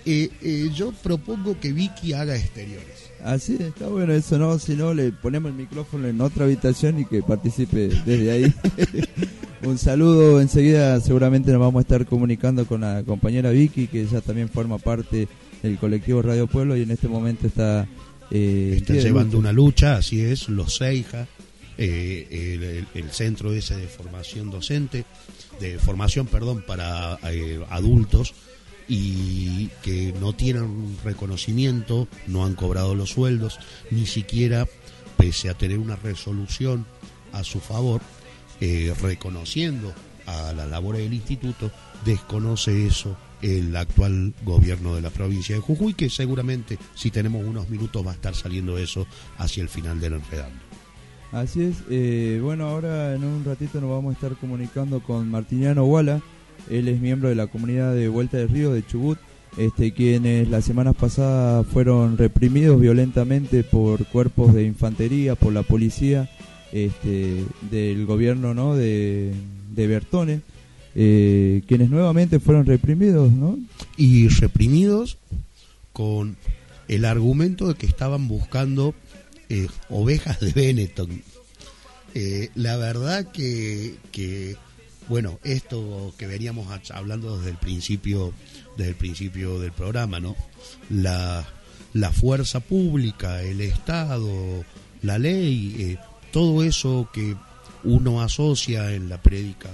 Eh, eh, yo propongo que Vicky haga exteriores. Así está bueno eso, ¿no? Si no, le ponemos el micrófono en otra habitación y que participe desde ahí. Un saludo, enseguida seguramente nos vamos a estar comunicando con la compañera Vicky, que ella también forma parte del colectivo Radio Pueblo y en este momento está... Eh, Está llevando una lucha, así es, los Seija, eh, el, centro ese de formación docente, de formación, perdón, para eh, adultos y que no tienen reconocimiento, no han cobrado los sueldos, ni siquiera, pese a tener una resolución a su favor, eh, reconociendo a la labor del instituto, desconoce eso el actual gobierno de la provincia de Jujuy, que seguramente si tenemos unos minutos va a estar saliendo eso hacia el final del enredando. Así es. eh, bueno, ahora en un ratito nos vamos a estar comunicando con Martiniano Wala. Él es miembro de la comunidad de Vuelta del Río de Chubut este, quienes la semana pasada fueron reprimidos violentamente por cuerpos de infantería, por la policía este, del gobierno ¿no? de, de Bertone, eh, quienes nuevamente fueron reprimidos, ¿no? Y reprimidos con el argumento de que estaban buscando eh, ovejas de Benetton. Eh, la verdad que, que, bueno, esto que veníamos hablando desde el principio, desde el principio del programa, ¿no? La, la fuerza pública, el Estado, la ley, eh, todo eso que uno asocia en la prédica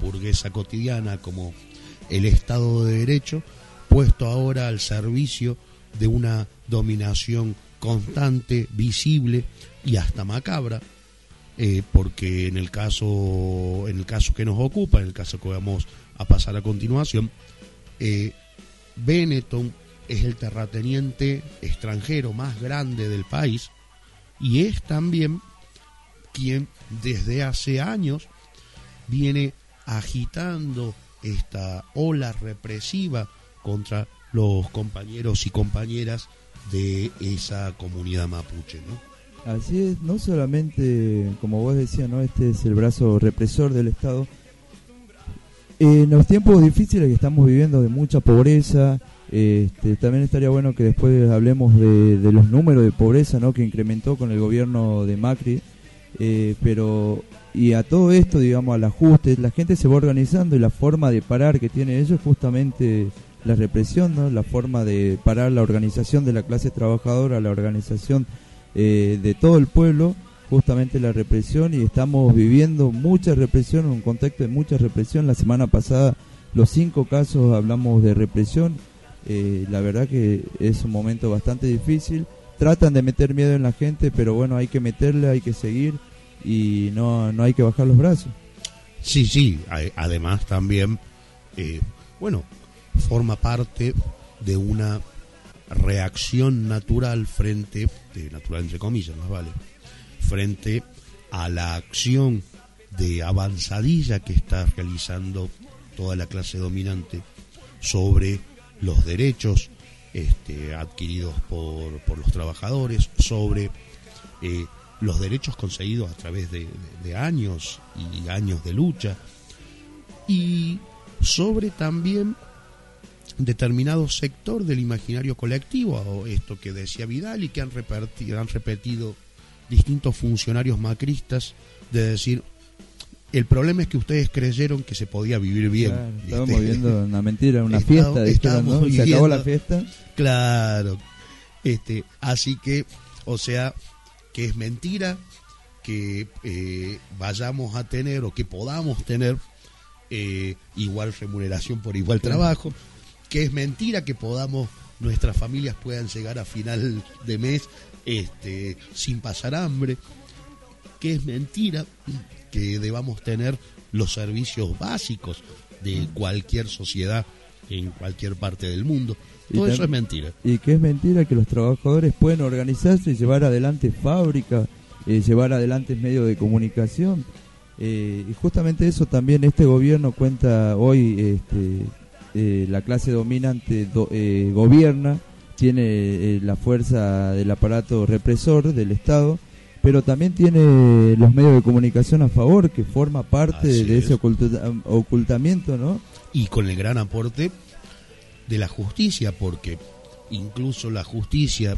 burguesa cotidiana como el Estado de Derecho, puesto ahora al servicio de una dominación constante, visible y hasta macabra, eh, porque en el caso en el caso que nos ocupa, en el caso que vamos a pasar a continuación, eh, Benetton es el terrateniente extranjero más grande del país y es también quien desde hace años viene agitando esta ola represiva contra los compañeros y compañeras de esa comunidad mapuche, ¿no? Así es, no solamente, como vos decías, ¿no? este es el brazo represor del Estado. En los tiempos difíciles que estamos viviendo de mucha pobreza, este, también estaría bueno que después hablemos de, los números de pobreza ¿no? que incrementó con el gobierno de Macri. Eh, pero, y a todo esto, digamos, al ajuste, la gente se va organizando y la forma de parar que tiene ellos justamente la represión, ¿no? la forma de parar la organización de la clase trabajadora, la organización eh, de todo el pueblo, justamente la represión y estamos viviendo mucha represión, un contexto de mucha represión. La semana pasada los cinco casos hablamos de represión, eh, la verdad que es un momento bastante difícil. Tratan de meter miedo en la gente, pero bueno, hay que meterle, hay que seguir y no, no hay que bajar los brazos. Sí, sí, además también, eh, bueno, forma parte de una reacción natural frente, de natural entre comillas, más vale, frente a la acción de avanzadilla que está realizando toda la clase dominante sobre los derechos este, adquiridos por, por los trabajadores, sobre eh, los derechos conseguidos a través de, años y años de lucha, y sobre también determinado sector del imaginario colectivo, o esto que decía Vidal y que han repetido, han repetido distintos funcionarios macristas, de decir, el problema es que ustedes creyeron que se podía vivir bien. Claro, ¿viste? estábamos viendo una mentira, una fiesta, se acabó la viviendo- fiesta. Claro. Este, así que, o sea, que es mentira que eh, vayamos a tener o que podamos tener eh, igual remuneración por igual trabajo, que es mentira que podamos, nuestras familias puedan llegar a final de mes este, sin pasar hambre, que es mentira que debamos tener los servicios básicos de cualquier sociedad en cualquier parte del mundo. Y Todo eso es mentira. Y que es mentira que los trabajadores pueden organizarse y llevar adelante fábricas, eh, llevar adelante medios de comunicación. Eh, y justamente eso también este gobierno cuenta hoy, este, eh, la clase dominante do- eh, gobierna, tiene eh, la fuerza del aparato represor del Estado, pero también tiene los medios de comunicación a favor, que forma parte Así de ese es. oculta- ocultamiento, ¿no? y con el gran aporte de la justicia, porque incluso la justicia,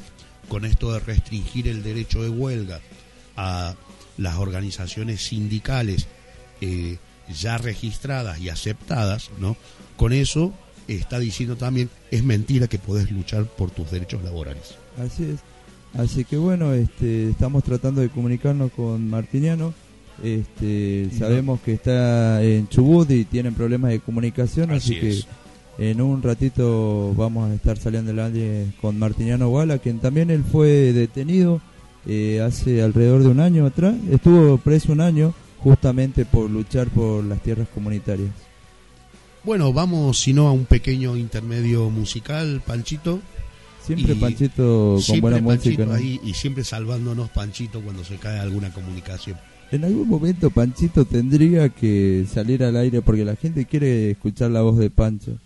con esto de restringir el derecho de huelga a las organizaciones sindicales eh, ya registradas y aceptadas, ¿no? Con eso está diciendo también, es mentira que podés luchar por tus derechos laborales. Así es. Así que bueno, este, estamos tratando de comunicarnos con Martiniano. Este, No. sabemos que está en Chubut y tienen problemas de comunicación, así, Así que en un ratito vamos a estar saliendo adelante con Martiniano Guala, quien también él fue detenido eh, hace alrededor de un año atrás. Estuvo preso un año justamente por luchar por las tierras comunitarias. Bueno, vamos, si no, a un pequeño intermedio musical, Panchito. Siempre Panchito con siempre buena música. y siempre salvándonos Panchito cuando se cae alguna comunicación. En algún momento Panchito tendría que salir al aire porque la gente quiere escuchar la voz de Pancho.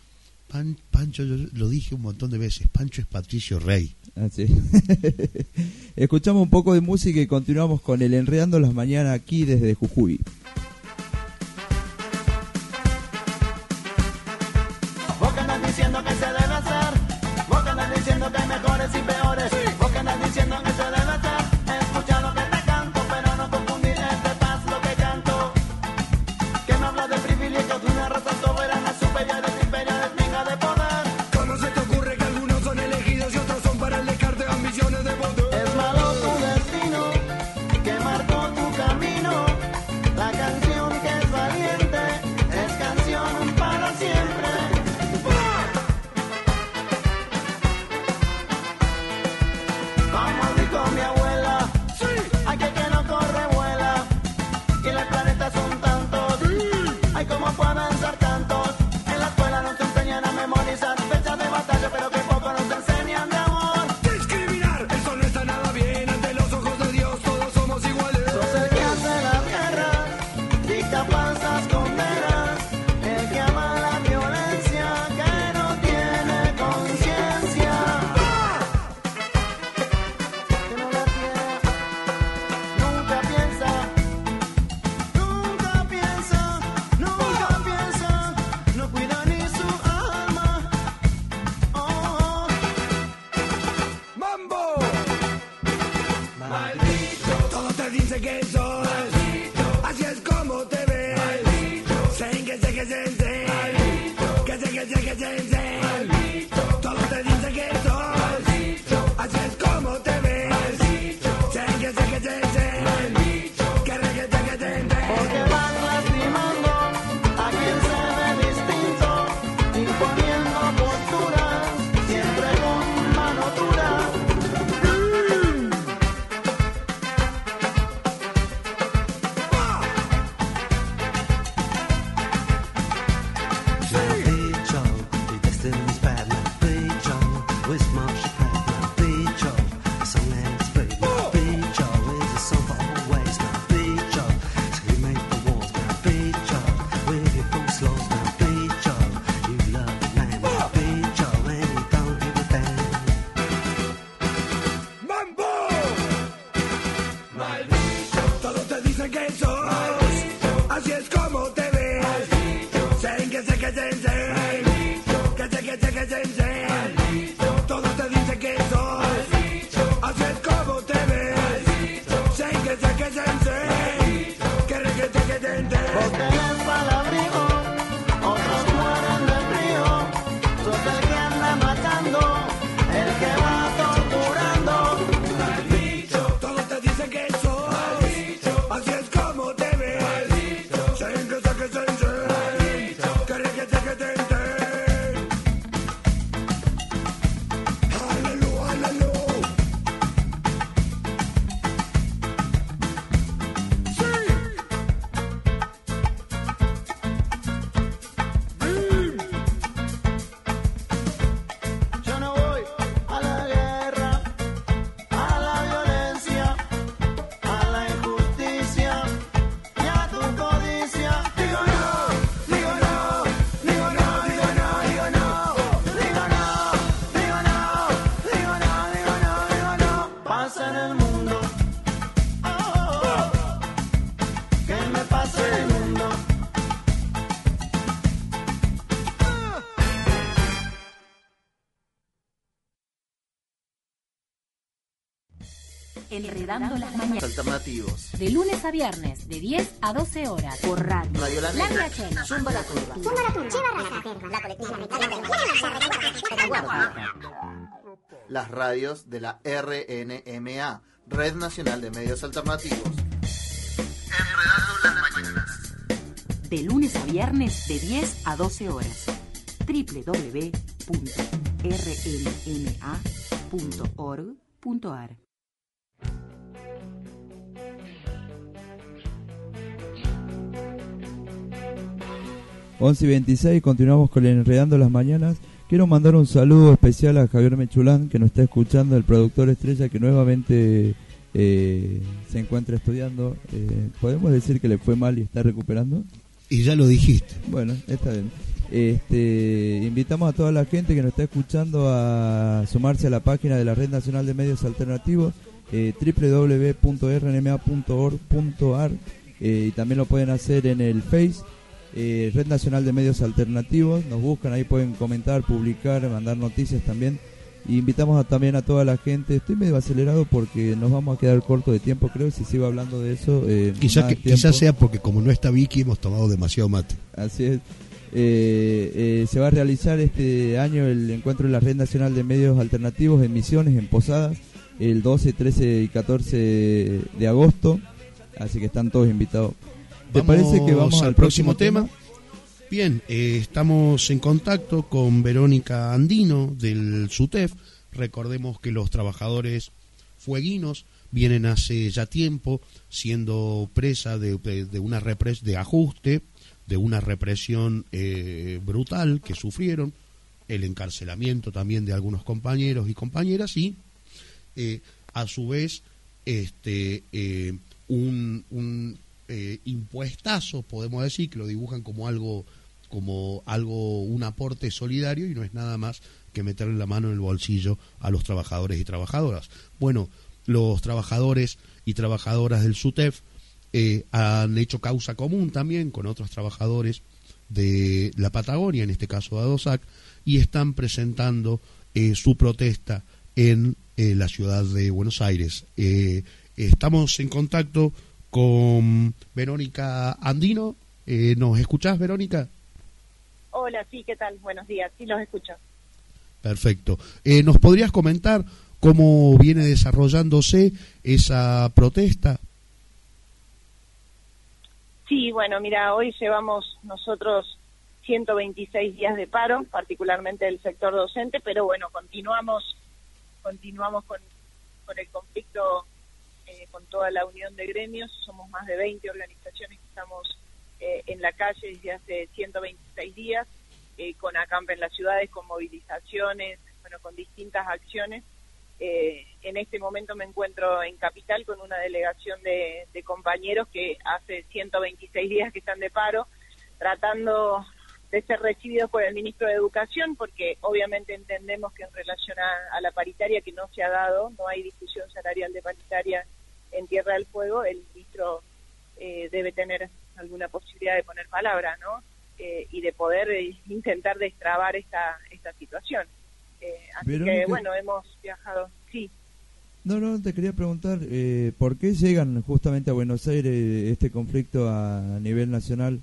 Pan, Pancho, yo lo dije un montón de veces, Pancho es Patricio Rey. Ah, Así. Escuchamos un poco de música y continuamos con el Enredando las Mañanas aquí desde Jujuy. Enredando las mañanas. Alternativos. De lunes a viernes, de 10 a 12 horas. Por radio. Radio La Negra. Zumba la turba. Zumba la turba. Lleva raja. La colectiva. Las radios de la RNMA. Red Nacional de Medios Alternativos. Enredando las mañanas. De lunes a viernes, de 10 a 12 horas. www.rnma.org.ar 11 y 26 continuamos con el Enredando las Mañanas. Quiero mandar un saludo especial a Javier Mechulán, que nos está escuchando, el productor estrella que nuevamente eh, se encuentra estudiando. Eh, ¿Podemos decir que le fue mal y está recuperando? Y ya lo dijiste. Bueno, está bien. Este, invitamos a toda la gente que nos está escuchando a sumarse a la página de la Red Nacional de Medios Alternativos, eh, www.rnma.org.ar, eh, y también lo pueden hacer en el Face eh, Red Nacional de Medios Alternativos. Nos buscan, ahí pueden comentar, publicar, mandar noticias también. Y invitamos a- también a toda la gente. Estoy medio acelerado porque nos vamos a quedar corto de tiempo, creo. Si sigo hablando de eso, eh, quizás sea porque como no está Vicky hemos tomado demasiado mate. Así es. Eh, eh, se va a realizar este año el encuentro de la Red Nacional de Medios Alternativos en Misiones, en Posadas, el 12, 13 y 14 de agosto. Así que están todos invitados. ¿Te parece que vamos al, próximo tema? Bien, eh, estamos en contacto con Verónica Andino del SUTEF. Recordemos que los trabajadores fueguinos vienen hace ya tiempo siendo presa de, de- de una repres de ajuste, de una represión eh, brutal que sufrieron, el encarcelamiento también de algunos compañeros y compañeras y eh, a su vez este eh, un, un eh, podemos decir que lo dibujan como algo como algo un aporte solidario y no es nada más que meterle la mano en el bolsillo a los trabajadores y trabajadoras bueno los trabajadores y trabajadoras del SUTEF eh, han hecho causa común también con otros trabajadores de la Patagonia, en este caso de ADOSAC, y están presentando eh, su protesta en eh, la ciudad de Buenos Aires. Estamos en contacto con Verónica Andino. Eh, ¿Nos escuchás, Verónica? Hola, sí, ¿qué tal? Buenos días, sí los escucho. Perfecto. Eh, ¿Nos podrías comentar cómo viene desarrollándose esa protesta? Sí, bueno, mira, hoy llevamos nosotros 126 días de paro, particularmente del sector docente, pero bueno, continuamos continuamos con, con el conflicto con toda la unión de gremios, somos más de 20 organizaciones que estamos eh, en la calle desde hace 126 días, eh, con acampe en las ciudades, con movilizaciones, bueno, con distintas acciones. Eh, en este momento me encuentro en Capital con una delegación de, de compañeros que hace 126 días que están de paro, tratando de ser recibidos por el ministro de Educación, porque obviamente entendemos que en relación a, a la paritaria que no se ha dado, no hay discusión salarial de paritaria en Tierra del Fuego, el ministro eh, debe tener alguna posibilidad de poner palabra, ¿no? Eh, y de poder eh, intentar destrabar esta, esta situación. Eh, así que, bueno, hemos viajado, sí. No, no, te quería preguntar, eh, ¿por qué llegan justamente a Buenos Aires este conflicto a nivel nacional?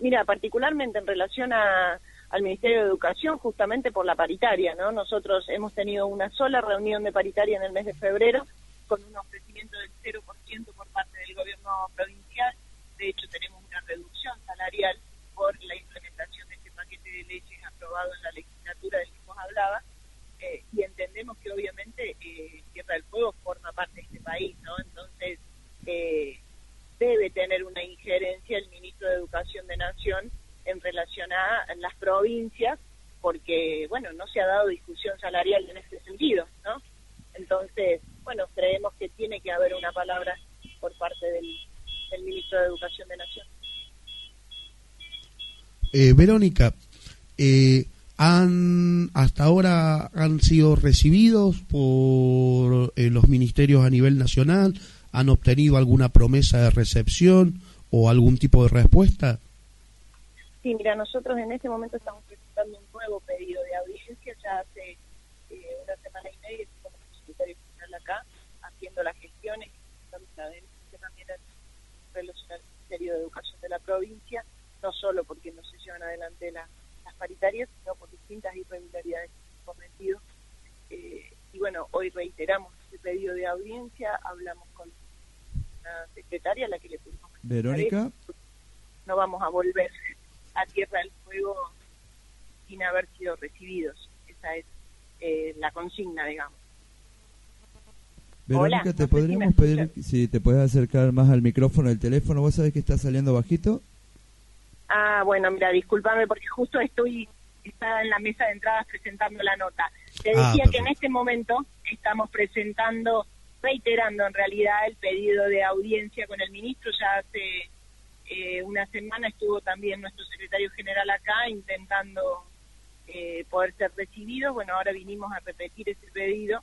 Mira, particularmente en relación a, al Ministerio de Educación, justamente por la paritaria, ¿no? Nosotros hemos tenido una sola reunión de paritaria en el mes de febrero con un ofrecimiento del 0% por parte del gobierno provincial. De hecho, tenemos una reducción salarial por la implementación de este paquete de leyes aprobado en la legislatura del que vos hablabas. Eh, y entendemos que obviamente eh, Tierra del Fuego forma parte de este país, ¿no? Entonces, eh, debe tener una injerencia el ministro de Educación de Nación en relación a las provincias, porque, bueno, no se ha dado discusión salarial en este sentido, ¿no? Entonces, bueno, creemos que tiene que haber una palabra por parte del, del ministro de Educación de Nación. Eh, Verónica, eh, han hasta ahora han sido recibidos por eh, los ministerios a nivel nacional, han obtenido alguna promesa de recepción o algún tipo de respuesta. Sí, mira, nosotros en este momento estamos presentando un nuevo pedido de audiencia, ya hace eh, una semana y media que como secretario general acá, las gestiones, la denuncia también al Ministerio de Educación de la provincia, no solo porque no se llevan adelante la- las paritarias, sino por distintas irregularidades que se han cometido. Eh, y bueno, hoy reiteramos este pedido de audiencia, hablamos con una secretaria a la que le pudimos Verónica, no vamos a volver a Tierra del Fuego sin haber sido recibidos. Esa es eh, la consigna, digamos. Verónica, Hola, ¿te no si podríamos me pedir si te puedes acercar más al micrófono del teléfono? ¿Vos sabés que está saliendo bajito? Ah, bueno, mira, discúlpame porque justo estoy estaba en la mesa de entradas presentando la nota. Te Ah, decía que en este momento estamos presentando, reiterando en realidad el pedido de audiencia con el ministro ya hace eh, una semana estuvo también nuestro secretario general acá intentando eh, poder ser recibido. Bueno, ahora vinimos a repetir ese pedido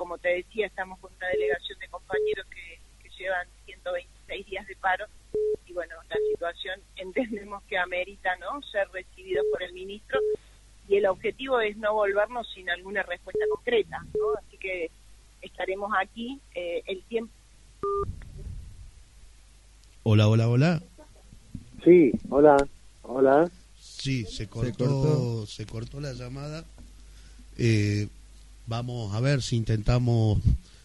como te decía, estamos con una delegación de compañeros que, que llevan 126 días de paro y bueno, la situación entendemos que amerita no ser recibidos por el ministro y el objetivo es no volvernos sin alguna respuesta concreta, ¿no? Así que estaremos aquí eh, el tiempo. Hola, hola, hola. Sí, hola, hola. Sí, se cortó, se cortó, cortó. la llamada. Eh, vamos a ver si intentamos,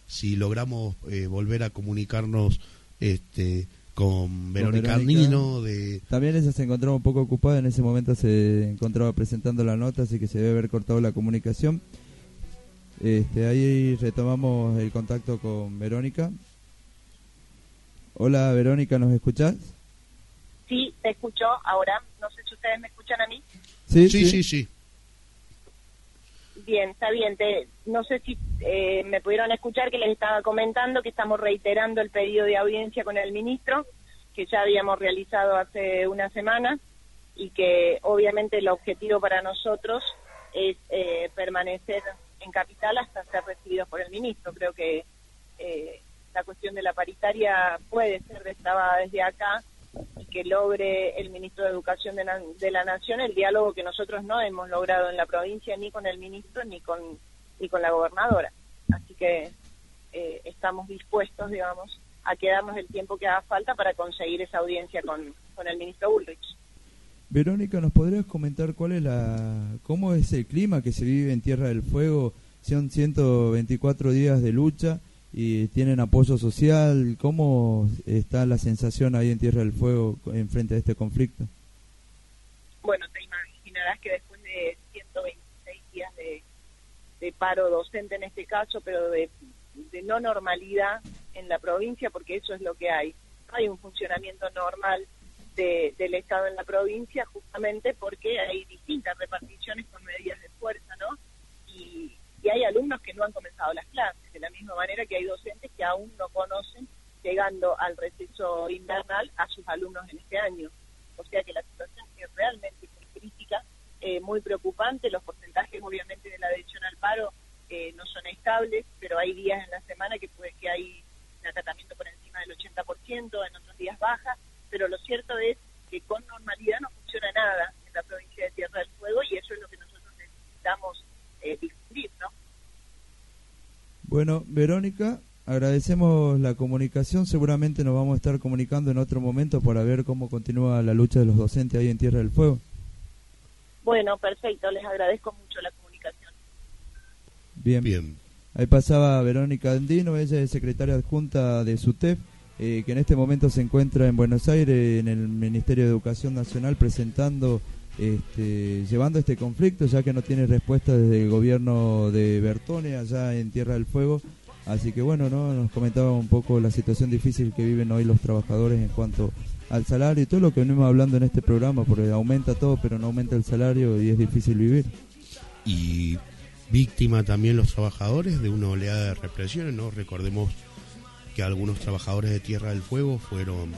si logramos eh, volver a comunicarnos este, con Verónica Arnino de También ella se encontraba un poco ocupada, en ese momento se encontraba presentando la nota, así que se debe haber cortado la comunicación. Este, ahí retomamos el contacto con Verónica. Hola Verónica, ¿nos escuchás? Sí, te escucho ahora. No sé si ustedes me escuchan a mí. Sí, sí, sí. sí. Bien, está bien. Te, no sé si eh, me pudieron escuchar que les estaba comentando que estamos reiterando el pedido de audiencia con el ministro que ya habíamos realizado hace una semana y que obviamente el objetivo para nosotros es eh, permanecer en capital hasta ser recibidos por el ministro. Creo que eh, la cuestión de la paritaria puede ser destrabada desde acá y que logre el ministro de Educación de, la Nación el diálogo que nosotros no hemos logrado en la provincia ni con el ministro ni con ni con la gobernadora. Así que eh, estamos dispuestos, digamos, a quedarnos el tiempo que haga falta para conseguir esa audiencia con, con el ministro Bullrich. Verónica, ¿nos podrías comentar cuál es la, cómo es el clima que se vive en Tierra del Fuego? Son 124 días de lucha y tienen apoyo social. ¿Cómo está la sensación ahí en Tierra del Fuego en frente a este conflicto? Bueno, te imaginarás que después de 126 días de, paro docente en este caso, pero de, no normalidad en la provincia, porque eso es lo que hay. Hay un funcionamiento normal de- del Estado en la provincia, justamente porque hay distintas reparticiones con medidas de fuerza, ¿no? Y, y hay alumnos que no han comenzado las clases, de la misma manera que hay docentes que aún no conocen, llegando al receso invernal, a sus alumnos en este año. O sea que la situación es realmente crítica, eh, muy preocupante. Los porcentajes, obviamente, de la adhesión al paro eh, no son estables, pero hay días en la semana que puede que hay un acatamiento por encima del 80%, en otros días baja, pero lo cierto es que con normalidad no funciona nada en la provincia de Tierra del Fuego y eso es lo que nosotros necesitamos eh, Bueno, Verónica, agradecemos la comunicación. Seguramente nos vamos a estar comunicando en otro momento para ver cómo continúa la lucha de los docentes ahí en Tierra del Fuego. Bueno, perfecto, les agradezco mucho la comunicación. Bien. Bien. Ahí pasaba Verónica Andino, ella es secretaria adjunta de SUTEF, eh, que en este momento se encuentra en Buenos Aires, en el Ministerio de Educación Nacional, presentando, este, llevando este conflicto, ya que no tiene respuesta desde el gobierno de Bertone, allá en Tierra del Fuego. Así que bueno, ¿no? nos comentaba un poco la situación difícil que viven hoy los trabajadores en cuanto al salario y todo lo que venimos hablando en este programa, porque aumenta todo, pero no aumenta el salario y es difícil vivir. y víctima también los trabajadores de una oleada de represiones, ¿no? Recordemos que algunos trabajadores de Tierra del Fuego fueron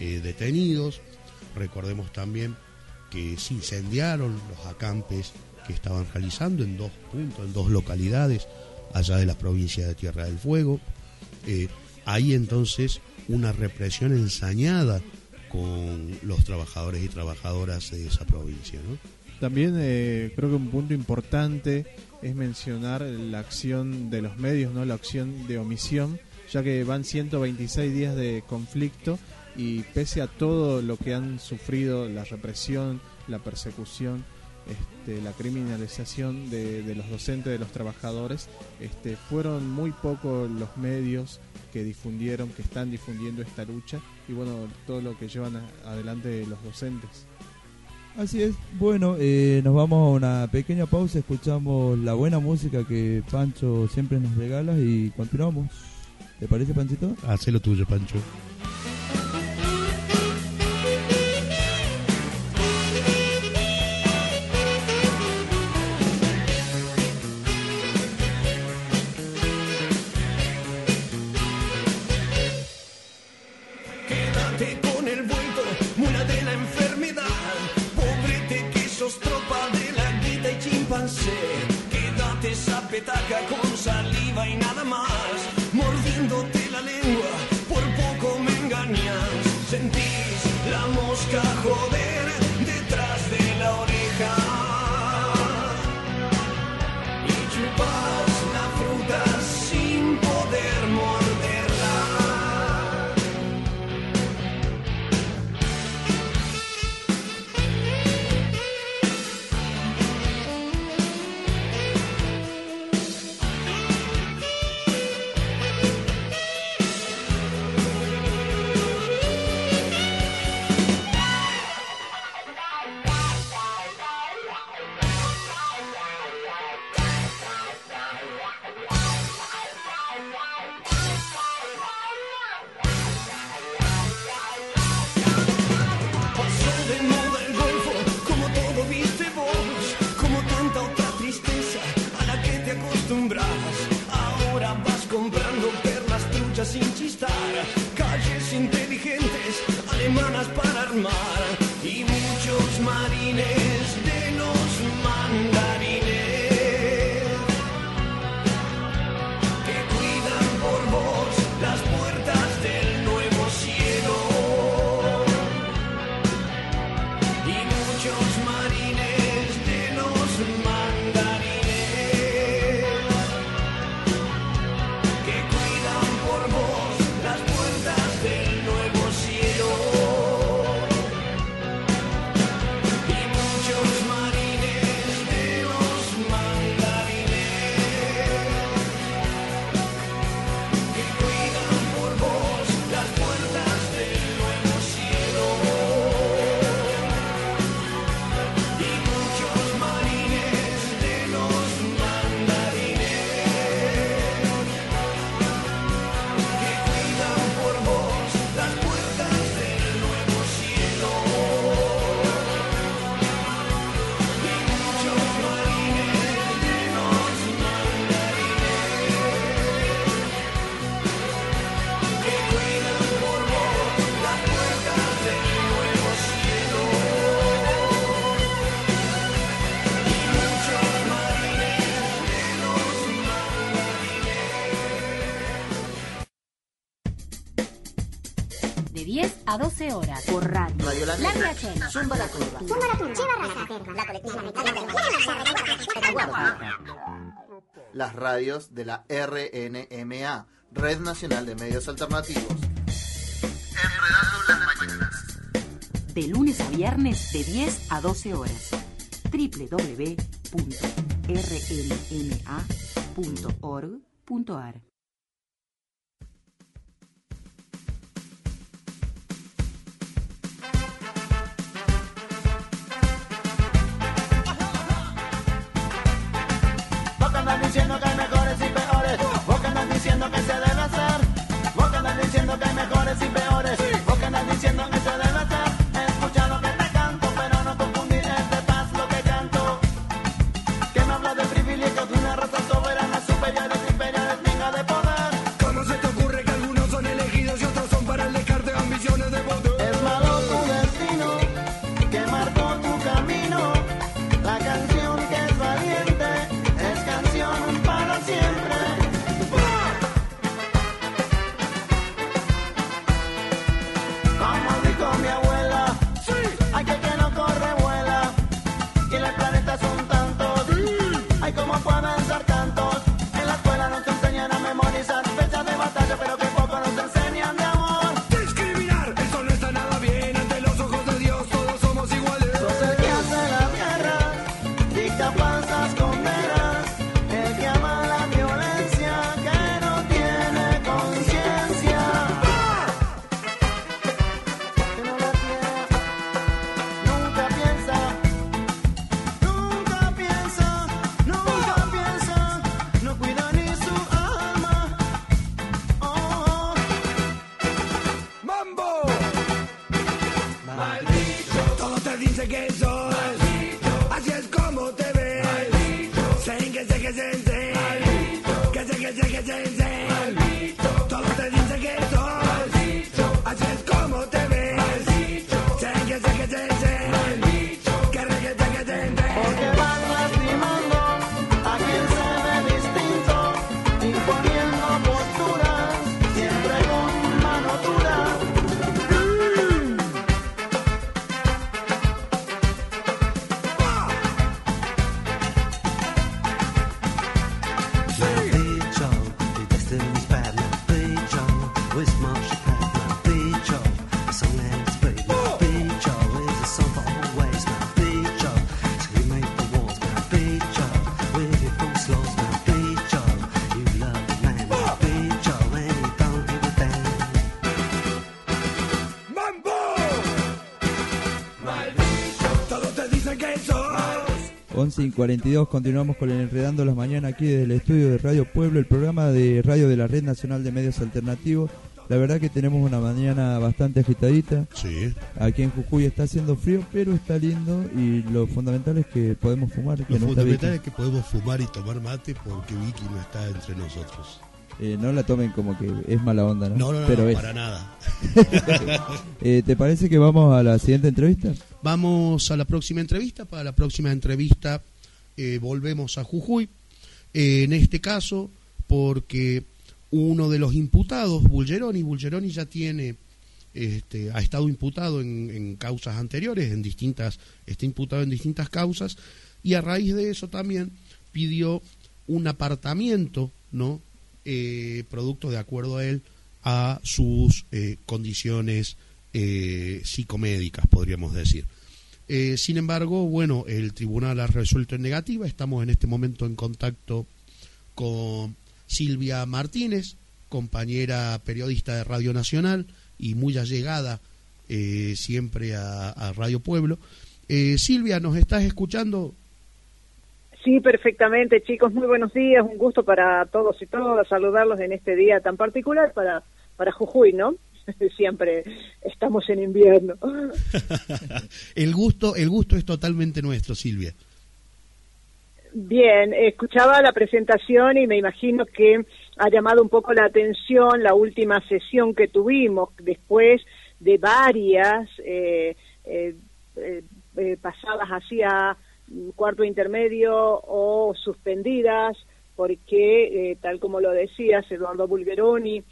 eh, detenidos, recordemos también que se incendiaron los acampes que estaban realizando en dos puntos, en dos localidades allá de la provincia de Tierra del Fuego. Eh, hay entonces una represión ensañada con los trabajadores y trabajadoras de esa provincia. También eh, creo que un punto importante es mencionar la acción de los medios, no la acción de omisión, ya que van 126 días de conflicto y pese a todo lo que han sufrido, la represión, la persecución, este, la criminalización de, de los docentes, de los trabajadores, este, fueron muy pocos los medios que difundieron, que están difundiendo esta lucha y bueno, todo lo que llevan a- adelante los docentes. Así es. Bueno, eh, nos vamos a una pequeña pausa, escuchamos la buena música que Pancho siempre nos regala y continuamos. ¿Te parece, Panchito? Hacé lo tuyo, Pancho. 12 horas. Por radio. Radio La Negra, Zumba la Curva, Zumba la Turba, Lleva La Colectiva, Las radios de la RNMA, Red Nacional de Medios Alternativos. Enredando las mañanas. De lunes a viernes de 10 a 12 horas. www.rnma.org.ar diciendo que hay mejores y peores. Vos que andas diciendo que se debe hacer. Vos que andas diciendo que hay mejores y peores. 11 y 42 continuamos con el Enredando las Mañanas aquí desde el estudio de Radio Pueblo, el programa de radio de la Red Nacional de Medios Alternativos. La verdad que tenemos una mañana bastante agitadita. Sí. Aquí en Jujuy está haciendo frío, pero está lindo y lo fundamental es que podemos fumar. Que Lo no fundamental es que podemos fumar y tomar mate porque Vicky no está entre nosotros. Eh, no la tomen como que es mala onda, ¿no? No, no, no, pero no, para nada. Eh, ¿Te parece que vamos a la siguiente entrevista? Vamos a la próxima entrevista. Para la próxima entrevista eh, volvemos a Jujuy. Eh, en este caso, porque uno de los imputados, Bulgeroni, Bulgeroni ya tiene, este, ha estado imputado en, en causas anteriores, en distintas, está imputado en distintas causas, y a raíz de eso también pidió un apartamiento, ¿no? Eh, producto de acuerdo a él a sus eh, condiciones eh, psicomédicas, podríamos decir. Eh, sin embargo, bueno, el tribunal ha resuelto en negativa. Estamos en este momento en contacto con Silvia Martínez, compañera periodista de Radio Nacional y muy allegada siempre a, a Radio Pueblo. Silvia, ¿nos estás escuchando? Sí, perfectamente, chicos. Muy buenos días. Un gusto para todos y todas saludarlos en este día tan particular para, para Jujuy, ¿no? Siempre estamos en invierno. el gusto, el gusto es totalmente nuestro, Silvia. Bien, escuchaba la presentación y me imagino que ha llamado un poco la atención la última sesión que tuvimos después de varias eh, eh, eh, eh, pasadas hacia cuarto intermedio o suspendidas porque, eh, tal como lo decías, Eduardo Bulgeroni,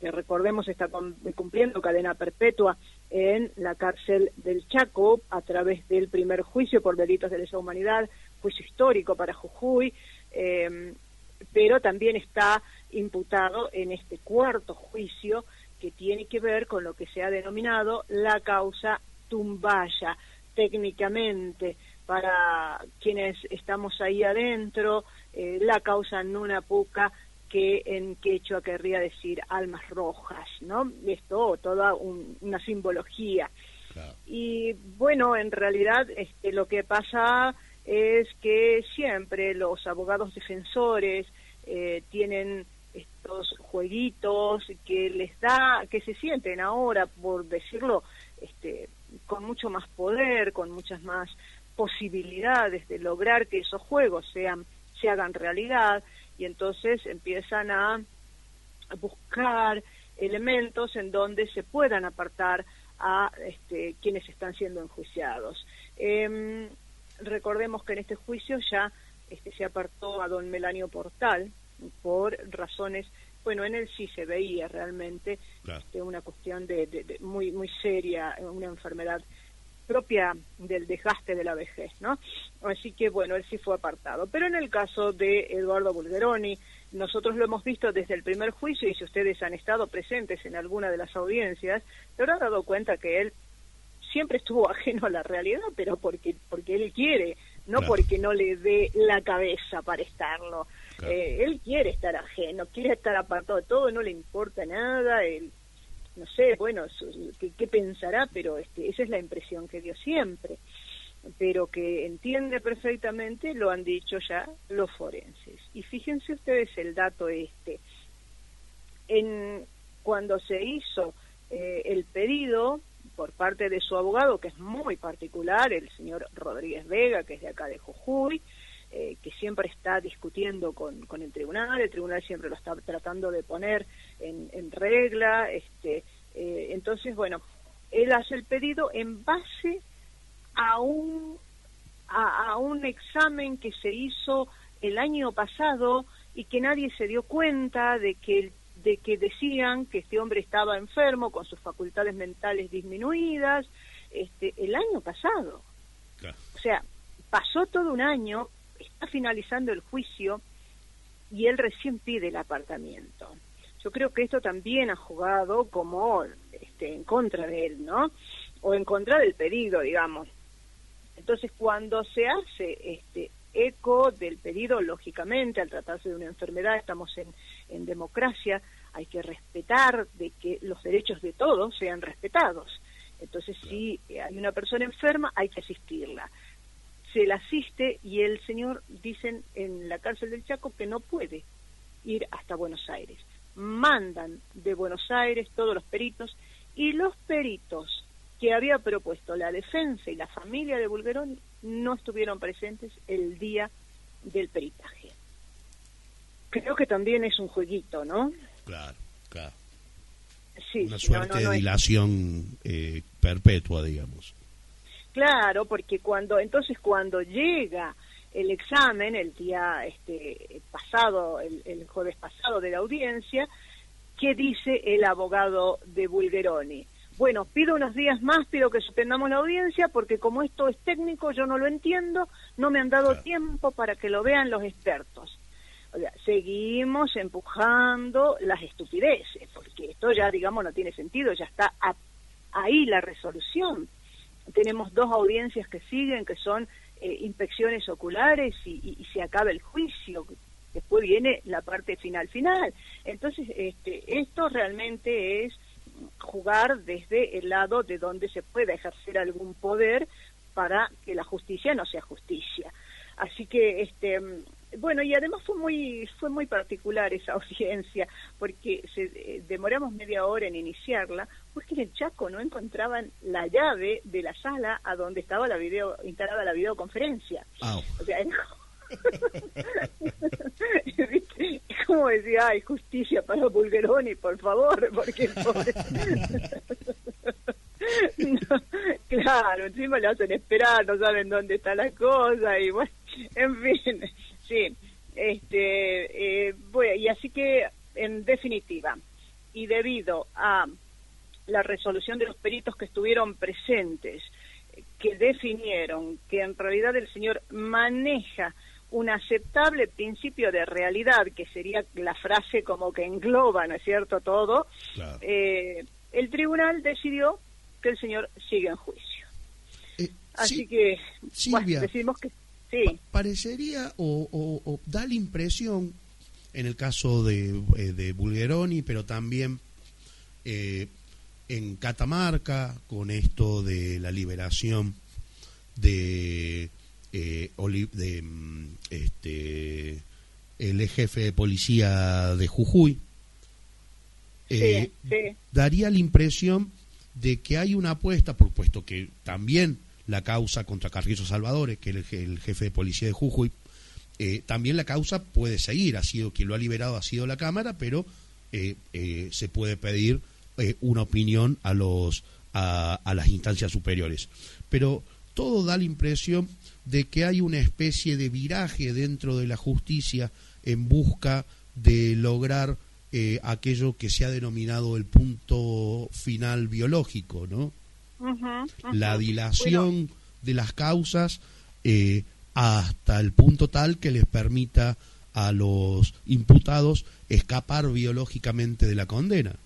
que recordemos está cumpliendo cadena perpetua en la cárcel del Chaco a través del primer juicio por delitos de lesa humanidad, juicio histórico para Jujuy, eh, pero también está imputado en este cuarto juicio que tiene que ver con lo que se ha denominado la causa Tumbaya. Técnicamente, para quienes estamos ahí adentro, eh, la causa Nuna Puca, que en quechua querría decir almas rojas, ¿no? Esto, toda un- una simbología. Y bueno, en realidad este, lo que pasa es que siempre los abogados defensores eh, tienen estos jueguitos que les da, que se sienten ahora, por decirlo, este, con mucho más poder, con muchas más posibilidades de lograr que esos juegos sean, se hagan realidad y entonces empiezan a buscar elementos en donde se puedan apartar a este, quienes están siendo enjuiciados. Em, recordemos que en este juicio ya este, se apartó a don Melanio Portal por razones, bueno, en él sí se veía realmente este, una cuestión de, de- de muy muy seria, una enfermedad propia del desgaste de la vejez, ¿no? Así que bueno, él sí fue apartado. Pero en el caso de Eduardo Bulgeroni, nosotros lo hemos visto desde el primer juicio y si ustedes han estado presentes en alguna de las audiencias, se habrán dado cuenta que él siempre estuvo ajeno a la realidad, pero porque porque él quiere, no Claro. porque no le dé la cabeza para estarlo. Eh, él quiere estar ajeno, quiere estar apartado de todo, no le importa nada, él no sé, bueno, qué pensará, pero este, esa es la impresión que dio siempre. Pero que entiende perfectamente, lo han dicho ya los forenses. Y fíjense ustedes el dato este. En, cuando se hizo eh, el pedido por parte de su abogado, que es muy particular, el señor Rodríguez Vega, que es de acá de Jujuy, eh, que siempre está discutiendo con, con el tribunal, el tribunal siempre lo está tratando de poner en, en regla, este, eh, entonces, bueno, él hace el pedido en base a un, a, a un examen que se hizo el año pasado y que nadie se dio cuenta de que de que decían que este hombre estaba enfermo con sus facultades mentales disminuidas este el año pasado. O sea pasó todo un año está finalizando el juicio y él recién pide el apartamiento yo creo que esto también ha jugado como este en contra de él no o en contra del pedido digamos entonces, cuando se hace este eco del pedido, lógicamente, al tratarse de una enfermedad, estamos en, en democracia, hay que respetar de que los derechos de todos sean respetados. Entonces, si hay una persona enferma, hay que asistirla. Se le asiste y el señor, dicen en la cárcel del Chaco, que no puede ir hasta Buenos Aires. Mandan de Buenos Aires todos los peritos y los peritos que había propuesto la defensa y la familia de Bulgeroni no estuvieron presentes el día del peritaje. Creo que también es un jueguito, ¿no? Claro, claro. Sí, Una suerte no, no, no de dilación eh, perpetua, digamos. Claro, porque cuando entonces cuando llega el examen el día este pasado, el, el jueves pasado de la audiencia, ¿qué dice el abogado de Bulgeroni? Bueno, pido unos días más, pido que suspendamos la audiencia porque como esto es técnico, yo no lo entiendo, no me han dado tiempo para que lo vean los expertos. O sea, seguimos empujando las estupideces, porque esto ya, digamos, no tiene sentido, ya está a- ahí la resolución. Tenemos dos audiencias que siguen, que son eh, inspecciones oculares y, y- se acaba el juicio. Después viene la parte final final. Entonces, este, esto realmente es jugar desde el lado de donde se pueda ejercer algún poder para que la justicia no sea justicia. Así que, este, bueno, y además fue muy, fue muy particular esa audiencia, porque se, eh, demoramos media hora en iniciarla, en el Chaco no encontraban la llave de la sala a donde estaba la video, instalada la videoconferencia. O sea, es como decía, ay, justicia para Bulgeroni, por favor, porque pobre- No, claro, encima le hacen esperar, no saben dónde está la cosa y bueno, en fin, sí, este, eh, bueno, y así que en definitiva, y debido a la resolución de los peritos que estuvieron presentes, eh, que definieron que en realidad el señor maneja un aceptable principio de realidad, que sería la frase como que engloba, ¿no es cierto?, todo, eh, el tribunal decidió que el señor sigue en juicio. Así que, bueno, Silvia. decimos que sí. Parecería o, o- o da la impresión, en el caso de, eh, de Bulgeroni, pero también eh, en Catamarca, con esto de la liberación de, eh, Oli- de mm, este, el jefe de policía de Jujuy, eh, sí, sí. daría la impresión de que hay una apuesta, por puesto que también la causa contra Carrizo Salvadores, que es el jefe de policía de Jujuy, eh, también la causa puede seguir, ha sido quien lo ha liberado, ha sido la Cámara, pero eh, eh, se puede pedir eh, una opinión a, los, a, a las instancias superiores. Pero todo da la impresión de que hay una especie de viraje dentro de la justicia en busca de lograr eh, aquello que se ha denominado el punto final biológico, ¿no? La dilación de las causas eh, hasta el punto tal que les permita a los imputados escapar biológicamente de la condena.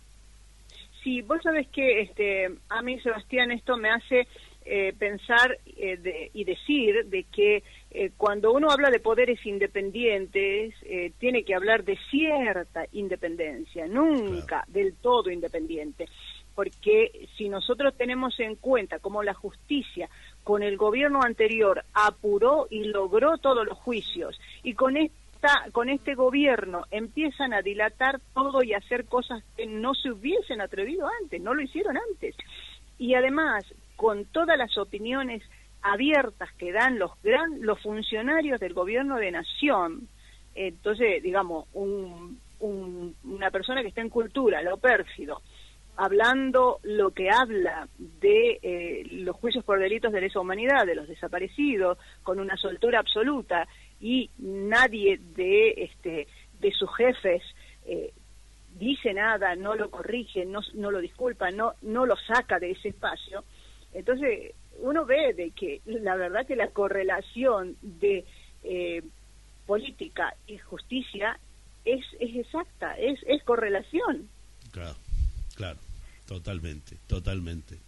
Sí, vos sabés que este, a mí, Sebastián, esto me hace eh, pensar eh, de- y decir de que eh, cuando uno habla de poderes independientes, eh, tiene que hablar de cierta independencia, nunca del todo independiente. Porque si nosotros tenemos en cuenta cómo la justicia con el gobierno anterior apuró y logró todos los juicios, y con con este gobierno empiezan a dilatar todo y a hacer cosas que no se hubiesen atrevido antes, no lo hicieron antes. Y además, con todas las opiniones abiertas que dan los gran, los funcionarios del gobierno de nación, entonces, digamos, un- una persona que está en cultura, lo pérfido, hablando lo que habla de eh, los juicios por delitos de lesa humanidad, de los desaparecidos, con una soltura absoluta, y nadie de, este, de sus jefes eh, dice nada, no lo corrige, no, no lo disculpa, no, no lo saca de ese espacio. Entonces, uno ve de que la verdad que la correlación de eh, política y justicia es, es exacta, es, es correlación. Claro, claro, totalmente, totalmente.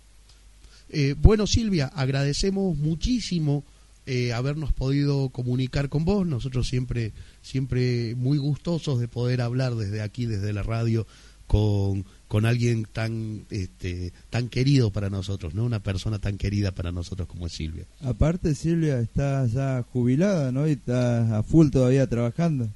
Eh, bueno, Silvia, agradecemos muchísimo eh, habernos podido comunicar con vos. Nosotros siempre, siempre muy gustosos de poder hablar desde aquí, desde la radio, con, con alguien tan este, tan querido para nosotros, ¿no? Una persona tan querida para nosotros como es Silvia. Aparte, Silvia está ya jubilada, ¿no? Y está a full todavía trabajando.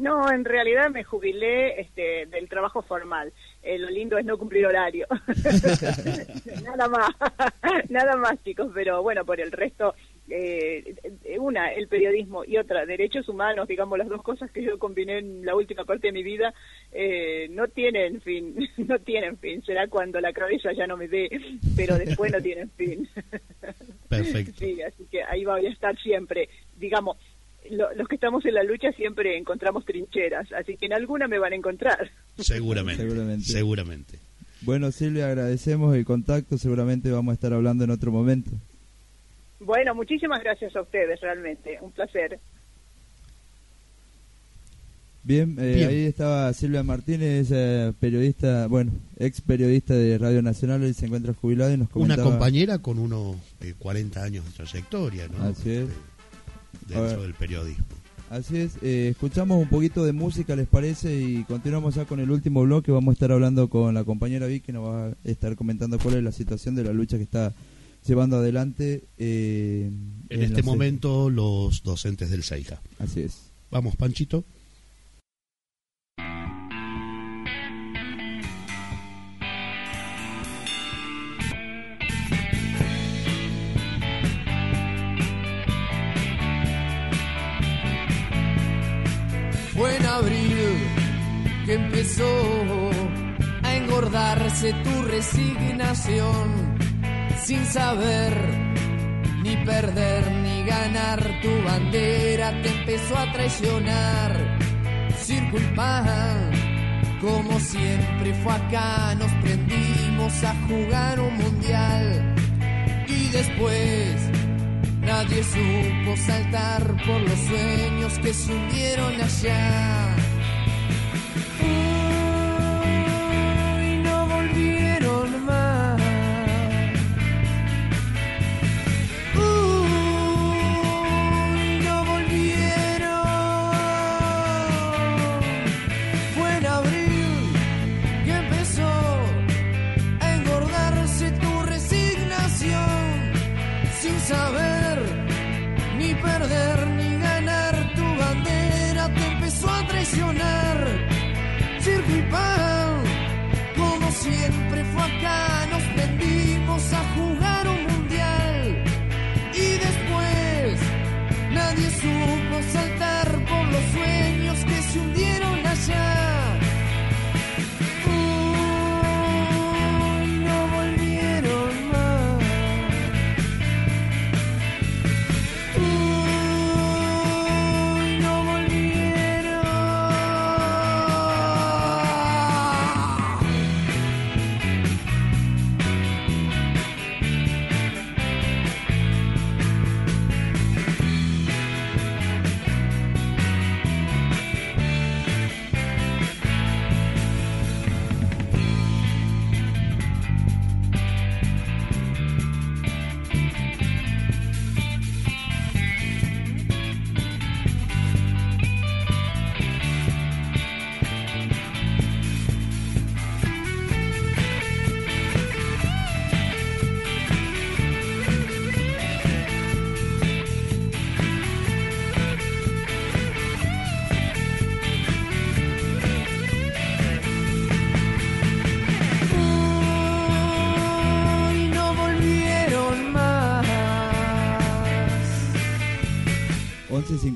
No, en realidad me jubilé este, del trabajo formal. Eh, lo lindo es no cumplir horario. nada más, nada más, chicos. Pero bueno, por el resto, eh, una, el periodismo y otra, derechos humanos, digamos, las dos cosas que yo combiné en la última parte de mi vida, eh, no tienen fin, no tienen fin. Será cuando la cabeza ya no me dé, pero después no tienen fin. Perfecto. Sí, así que ahí voy a estar siempre. Digamos, lo- los que estamos en la lucha siempre encontramos trincheras, así que en alguna me van a encontrar. Seguramente. Seguramente. Seguramente. Bueno, Silvia, agradecemos el contacto. Seguramente vamos a estar hablando en otro momento. Bueno, muchísimas gracias a ustedes, realmente, un placer. Bien, eh, Bien. ahí estaba Silvia Martínez, ella periodista, bueno, ex periodista de Radio Nacional, y se encuentra jubilada y nos Una comentaba... compañera con unos eh, 40 años de trayectoria, ¿no? Así es. Dentro A ver. del periodismo. Así es, eh, escuchamos un poquito de música, ¿les parece? Y continuamos ya con el último bloque. Vamos a estar hablando con la compañera Vicky, que nos va a estar comentando cuál es la situación de la lucha que está llevando adelante. eh, En este momento, los docentes del SEIJA. Así es. Vamos, Panchito. Fue en abril que empezó a engordarse tu resignación sin saber ni perder ni ganar. Tu bandera te empezó a traicionar. Pan como siempre fue acá. Nos prendimos a jugar un mundial. Y después Nadie supo saltar por los sueños que se hundieron allá.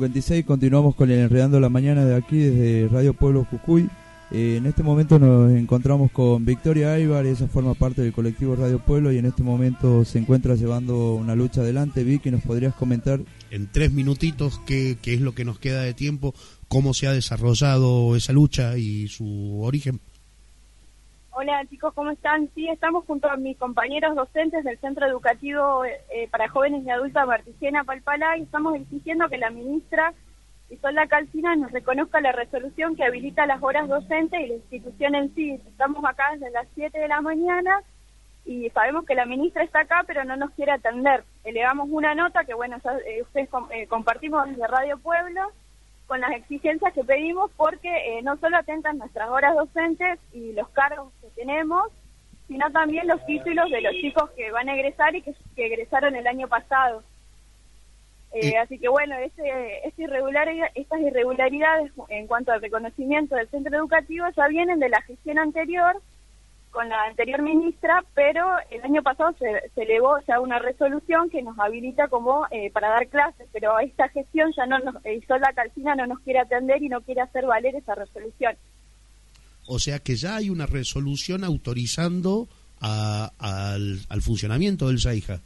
11.56, continuamos con el Enredando la Mañana de aquí desde Radio Pueblo Jujuy. Eh, en este momento nos encontramos con Victoria Aybar, ella forma parte del colectivo Radio Pueblo y en este momento se encuentra llevando una lucha adelante. Vicky, ¿nos podrías comentar? En tres minutitos, ¿qué, qué es lo que nos queda de tiempo? ¿Cómo se ha desarrollado esa lucha y su origen? Hola chicos, ¿cómo están? Sí, estamos junto a mis compañeros docentes del Centro Educativo eh, para Jóvenes y Adultos Marticiana Palpalá y estamos exigiendo que la ministra Isolda Calcina nos reconozca la resolución que habilita las horas docentes y la institución en sí. Estamos acá desde las 7 de la mañana y sabemos que la ministra está acá pero no nos quiere atender. Elevamos una nota que, bueno, ya, eh, ustedes eh, compartimos desde Radio Pueblo con las exigencias que pedimos porque eh, no solo atentan nuestras horas docentes y los cargos que tenemos, sino también los títulos de los chicos que van a egresar y que, que egresaron el año pasado. Eh, Así que bueno, ese, ese irregularidad- estas irregularidades en cuanto al reconocimiento del centro educativo ya vienen de la gestión anterior con la anterior ministra, pero el año pasado se, se elevó ya una resolución que nos habilita como eh, para dar clases, pero esta gestión ya no nos, eh, Isolda Calcina no nos quiere atender y no quiere hacer valer esa resolución. O sea que ya hay una resolución autorizando a- al, al funcionamiento del SAIJA.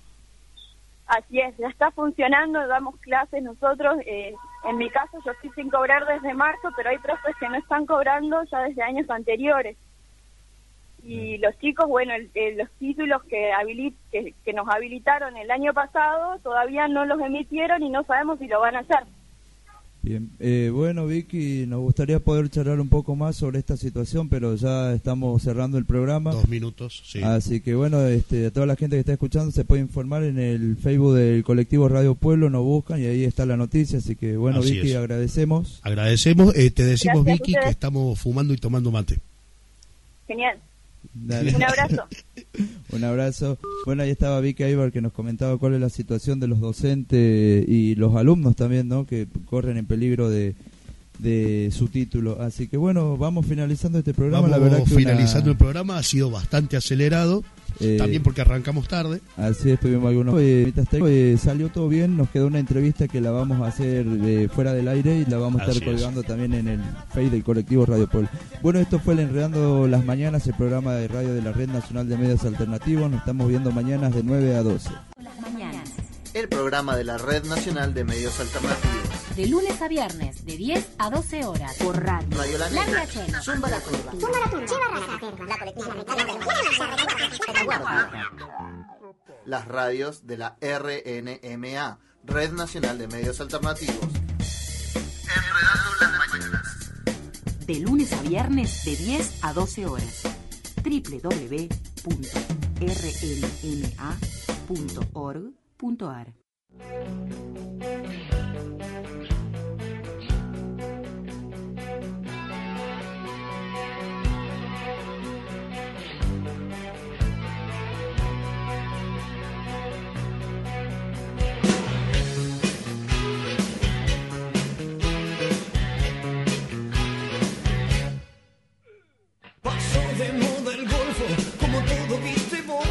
Así es, ya está funcionando, damos clases nosotros. eh, en mi caso, yo estoy sin cobrar desde marzo, pero hay profes que no están cobrando ya desde años anteriores. Y los chicos, bueno, el- el- los títulos que, habili- que, que nos habilitaron el año pasado todavía no los emitieron y no sabemos si lo van a hacer. Bien, eh, bueno Vicky, nos gustaría poder charlar un poco más sobre esta situación, pero ya estamos cerrando el programa. Dos minutos, sí. Así que bueno, este, a toda la gente que está escuchando se puede informar en el Facebook del colectivo Radio Pueblo, nos buscan y ahí está la noticia. Así que bueno Así Vicky, es. agradecemos. Agradecemos, eh, te decimos Gracias Vicky que estamos fumando y tomando mate. Genial. Dale. Un abrazo. Un abrazo. Bueno, ahí estaba Vicky Aybar que nos comentaba cuál es la situación de los docentes y los alumnos también, ¿no? Que corren en peligro de, de su título. Así que bueno, vamos finalizando este programa. Vamos la verdad que una- finalizando el programa, ha sido bastante acelerado, Eh, también porque arrancamos tarde. Así es, tuvimos algunos. Eh, eh, salió todo bien, nos quedó una entrevista que la vamos a hacer eh, fuera del aire y la vamos a estar Así es. colgando también en el Face del colectivo Radio Pueblo. Bueno, esto fue el Enredando las Mañanas, el programa de radio de la Red Nacional de Medios Alternativos. Nos estamos viendo mañanas de 9 a 12. Las mañanas. El programa de la Red Nacional de Medios Alternativos. De lunes a viernes, de 10 a 12 horas. Por radio. Radio La Negra. Zumba la turba. Zumba la turba. Lleva raza. La colectiva. Las radios de la RNMA, Red Nacional de Medios Alternativos. Enredando las mañanas. De lunes a viernes, de 10 a 12 horas. www.rnma.org.ar Pasó de moda el golfo, como todo viste vos,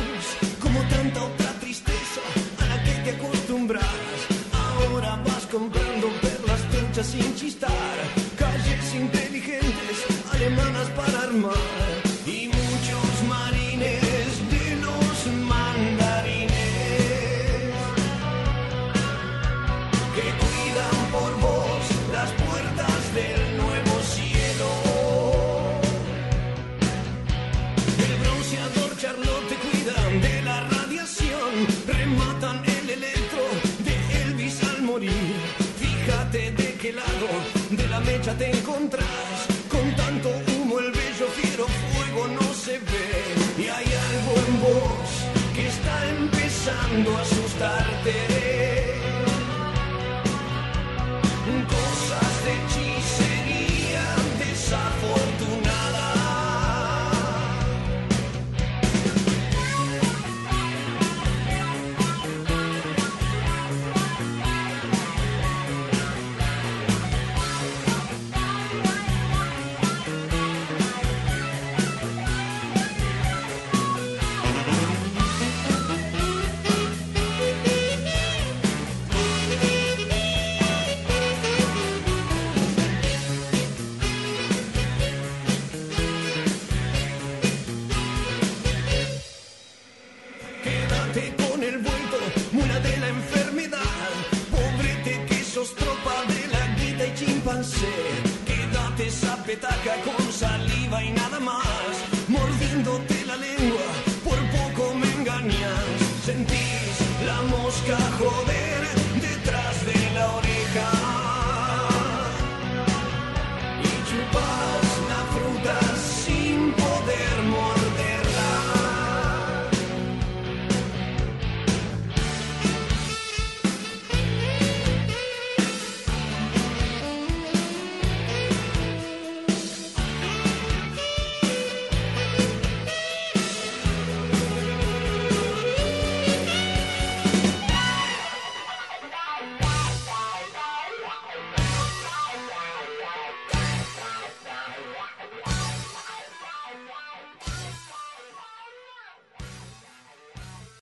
sin chistar, calles inteligentes, alemanas para armar, de la mecha te encontrás, con tanto humo el bello fiero fuego no se ve. Y hay algo en vos que está empezando a asustarte. Quédate esa petaca con saliva y nada más. Mordiéndote la lengua, por poco me engañas. Sentís la mosca joder.